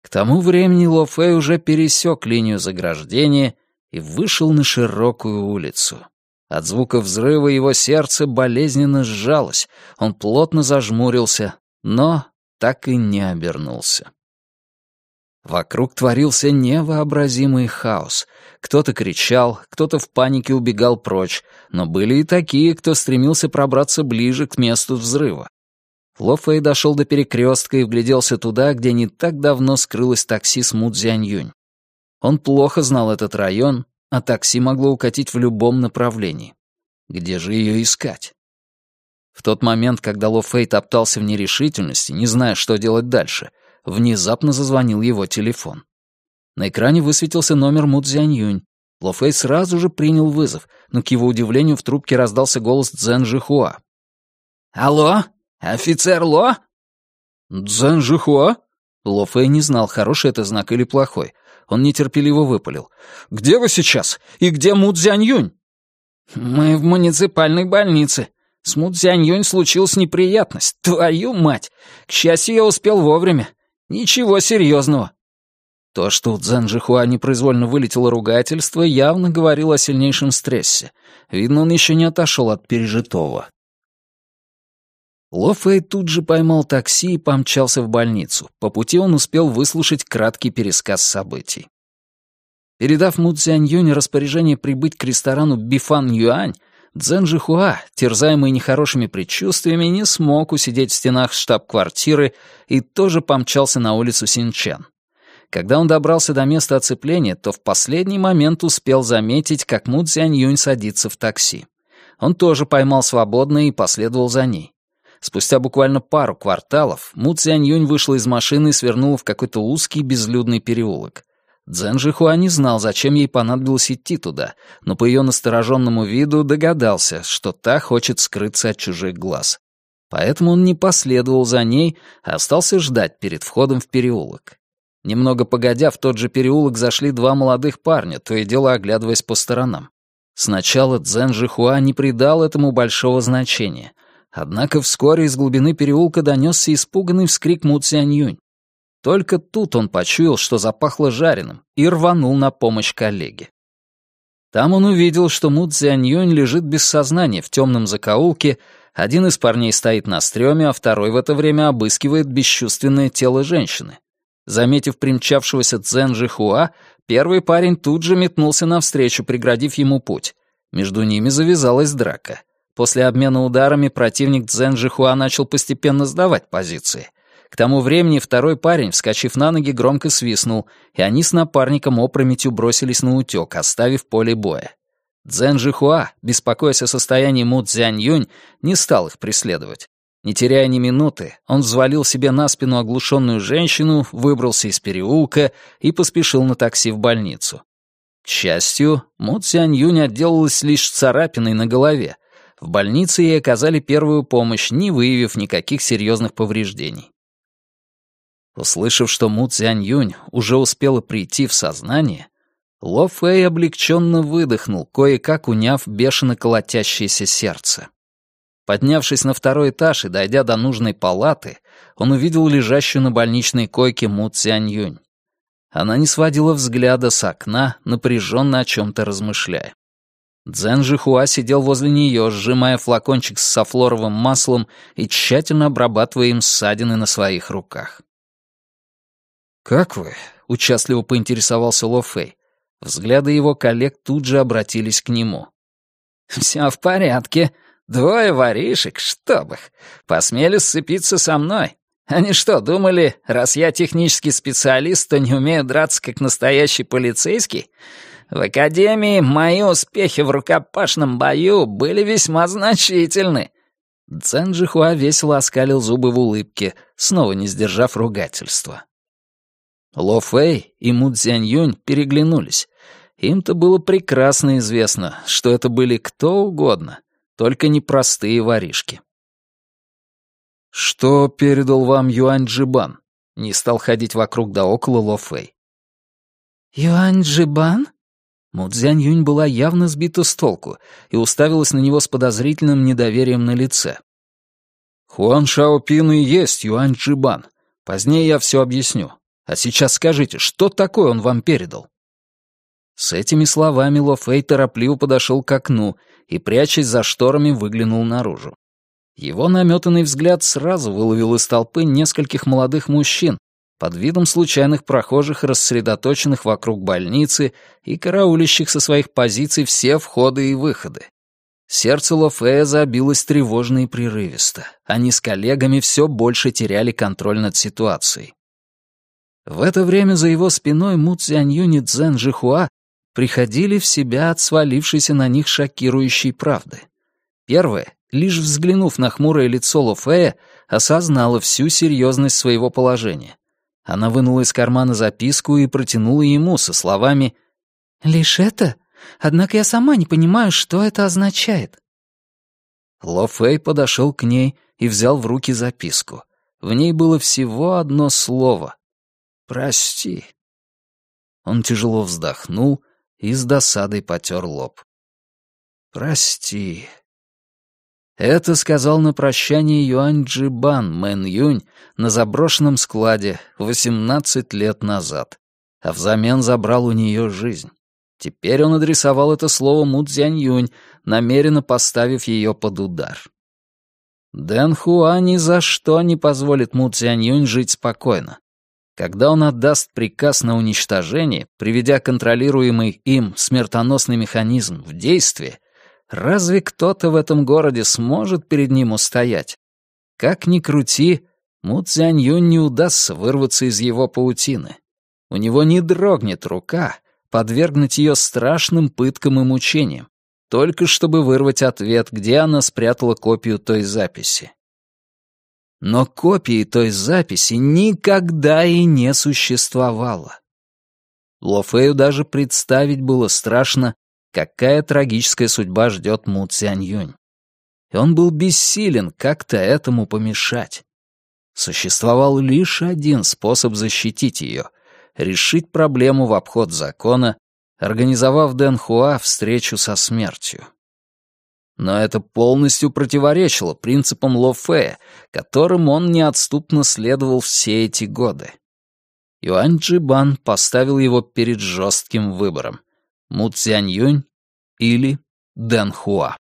К тому времени Ло Фэй уже пересек линию заграждения и вышел на широкую улицу. От звука взрыва его сердце болезненно сжалось, он плотно зажмурился, но так и не обернулся. Вокруг творился невообразимый хаос. Кто-то кричал, кто-то в панике убегал прочь, но были и такие, кто стремился пробраться ближе к месту взрыва. Ло дошел до перекрестка и вгляделся туда, где не так давно скрылось такси с Му. Он плохо знал этот район, а такси могло укатить в любом направлении. Где же ее искать? В тот момент, когда Ло топтался в нерешительности, не зная, что делать дальше, Внезапно зазвонил его телефон. На экране высветился номер Му Цзяньюнь. Ло Фэй сразу же принял вызов, но, к его удивлению, в трубке раздался голос Цзэн Жихуа. «Алло? Офицер Ло?» «Цзэн Жихуа?» Ло Фэй не знал, хороший это знак или плохой. Он нетерпеливо выпалил. «Где вы сейчас? И где Му Цзяньюнь?» «Мы в муниципальной больнице. С Му Цзяньюнь случилась неприятность. Твою мать! К счастью, я успел вовремя. Ничего серьезного. То, что у Цзэн Жихуа непроизвольно вылетело ругательство, явно говорило о сильнейшем стрессе. Видно, он еще не отошел от пережитого. Ло Фэй тут же поймал такси и помчался в больницу. По пути он успел выслушать краткий пересказ событий. Передав Му Цзянь Юнь распоряжение прибыть к ресторану Бифан Юань, Цзэн Жихуа, терзаемый нехорошими предчувствиями, не смог усидеть в стенах штаб-квартиры и тоже помчался на улицу Синчен. Когда он добрался до места оцепления, то в последний момент успел заметить, как Му Цзянь Юнь садится в такси. Он тоже поймал свободное и последовал за ней. Спустя буквально пару кварталов Му Цзянь Юнь вышла из машины и свернула в какой-то узкий безлюдный переулок. Цзэн Жихуа не знал, зачем ей понадобилось идти туда, но по ее настороженному виду догадался, что та хочет скрыться от чужих глаз. Поэтому он не последовал за ней, а остался ждать перед входом в переулок. Немного погодя, в тот же переулок зашли два молодых парня, то и дело оглядываясь по сторонам. Сначала Цзэн Жихуа не придал этому большого значения. Однако вскоре из глубины переулка донесся испуганный вскрик Му Цянь только тут он почуял, что запахло жареным, и рванул на помощь коллеге. Там он увидел, что Му Цзяньюнь лежит без сознания в темном закоулке, один из парней стоит на стреме, а второй в это время обыскивает бесчувственное тело женщины. Заметив примчавшегося Цзэн Жихуа, первый парень тут же метнулся навстречу, преградив ему путь. Между ними завязалась драка. После обмена ударами противник Цзэн Жихуа начал постепенно сдавать позиции. К тому времени второй парень, вскочив на ноги, громко свистнул, и они с напарником опрометью бросились на утёк, оставив поле боя. Цзэн Жихуа, беспокоясь о состоянии Му Цзянь Юнь, не стал их преследовать. Не теряя ни минуты, он взвалил себе на спину оглушенную женщину, выбрался из переулка и поспешил на такси в больницу. К счастью, Му Цзянь Юнь отделалась лишь царапиной на голове. В больнице ей оказали первую помощь, не выявив никаких серьезных повреждений. Услышав, что Му Цзянь Юнь уже успела прийти в сознание, Ло Фэй облегченно выдохнул, кое-как уняв бешено колотящееся сердце. Поднявшись на второй этаж и дойдя до нужной палаты, он увидел лежащую на больничной койке Му Цзянь Юнь. Она не сводила взгляда с окна, напряженно о чем-то размышляя. Цзэн Жихуа сидел возле нее, сжимая флакончик с софлоровым маслом и тщательно обрабатывая им ссадины на своих руках. «Как вы?» — участливо поинтересовался Ло Фэй. Взгляды его коллег тут же обратились к нему. «Все в порядке. Двое воришек, чтоб их. Посмели сцепиться со мной. Они что, думали, раз я технический специалист, то не умею драться как настоящий полицейский? В академии мои успехи в рукопашном бою были весьма значительны». Цзэн Жихуа весело оскалил зубы в улыбке, снова не сдержав ругательства. Ло Фэй и Му Цзянь Юнь переглянулись. Им-то было прекрасно известно, что это были кто угодно, только не простые воришки. «Что передал вам Юань Джибан?» Не стал ходить вокруг да около Ло Фэй. «Юань Джибан?» Мудзянь Юнь была явно сбита с толку и уставилась на него с подозрительным недоверием на лице. «Хуан Шаопин и есть Юань Джибан. Позднее я все объясню. А сейчас скажите, что такое он вам передал?» С этими словами Ло Фэй торопливо подошел к окну и, прячась за шторами, выглянул наружу. Его наметанный взгляд сразу выловил из толпы нескольких молодых мужчин, под видом случайных прохожих, рассредоточенных вокруг больницы и караулящих со своих позиций все входы и выходы. Сердце Лофея забилось тревожно и прерывисто. Они с коллегами все больше теряли контроль над ситуацией. В это время за его спиной Му Цзяньюнь и Цзэн Жихуа приходили в себя от свалившейся на них шокирующей правды. Первая, лишь взглянув на хмурое лицо Лофея, осознала всю серьезность своего положения. Она вынула из кармана записку и протянула ему со словами «Лишь это? Однако я сама не понимаю, что это означает». Ло Фэй подошел к ней и взял в руки записку. В ней было всего одно слово Прости». Он тяжело вздохнул и с досадой потер лоб. «Прости». Это сказал на прощание Юань Джибан Мэн Юнь на заброшенном складе 18 лет назад, а взамен забрал у нее жизнь. Теперь он адресовал это слово Му Цзянь Юнь, намеренно поставив ее под удар. Дэн Хуа ни за что не позволит Му Цзянь Юнь жить спокойно. Когда он отдаст приказ на уничтожение, приведя контролируемый им смертоносный механизм в действие, разве кто-то в этом городе сможет перед ним устоять? Как ни крути, Му Цзянь не удастся вырваться из его паутины. У него не дрогнет рука подвергнуть ее страшным пыткам и мучениям, только чтобы вырвать ответ, где она спрятала копию той записи. Но копии той записи никогда и не существовало. Лофею даже представить было страшно, какая трагическая судьба ждет Му Цянь И он был бессилен как-то этому помешать. Существовал лишь один способ защитить ее — решить проблему в обход закона, организовав Дэн Хуа встречу со смертью. Но это полностью противоречило принципам Ло Фея, которым он неотступно следовал все эти годы. Юань Джибан поставил его перед жестким выбором — Му Цзянь Юнь или Дэн Хуа.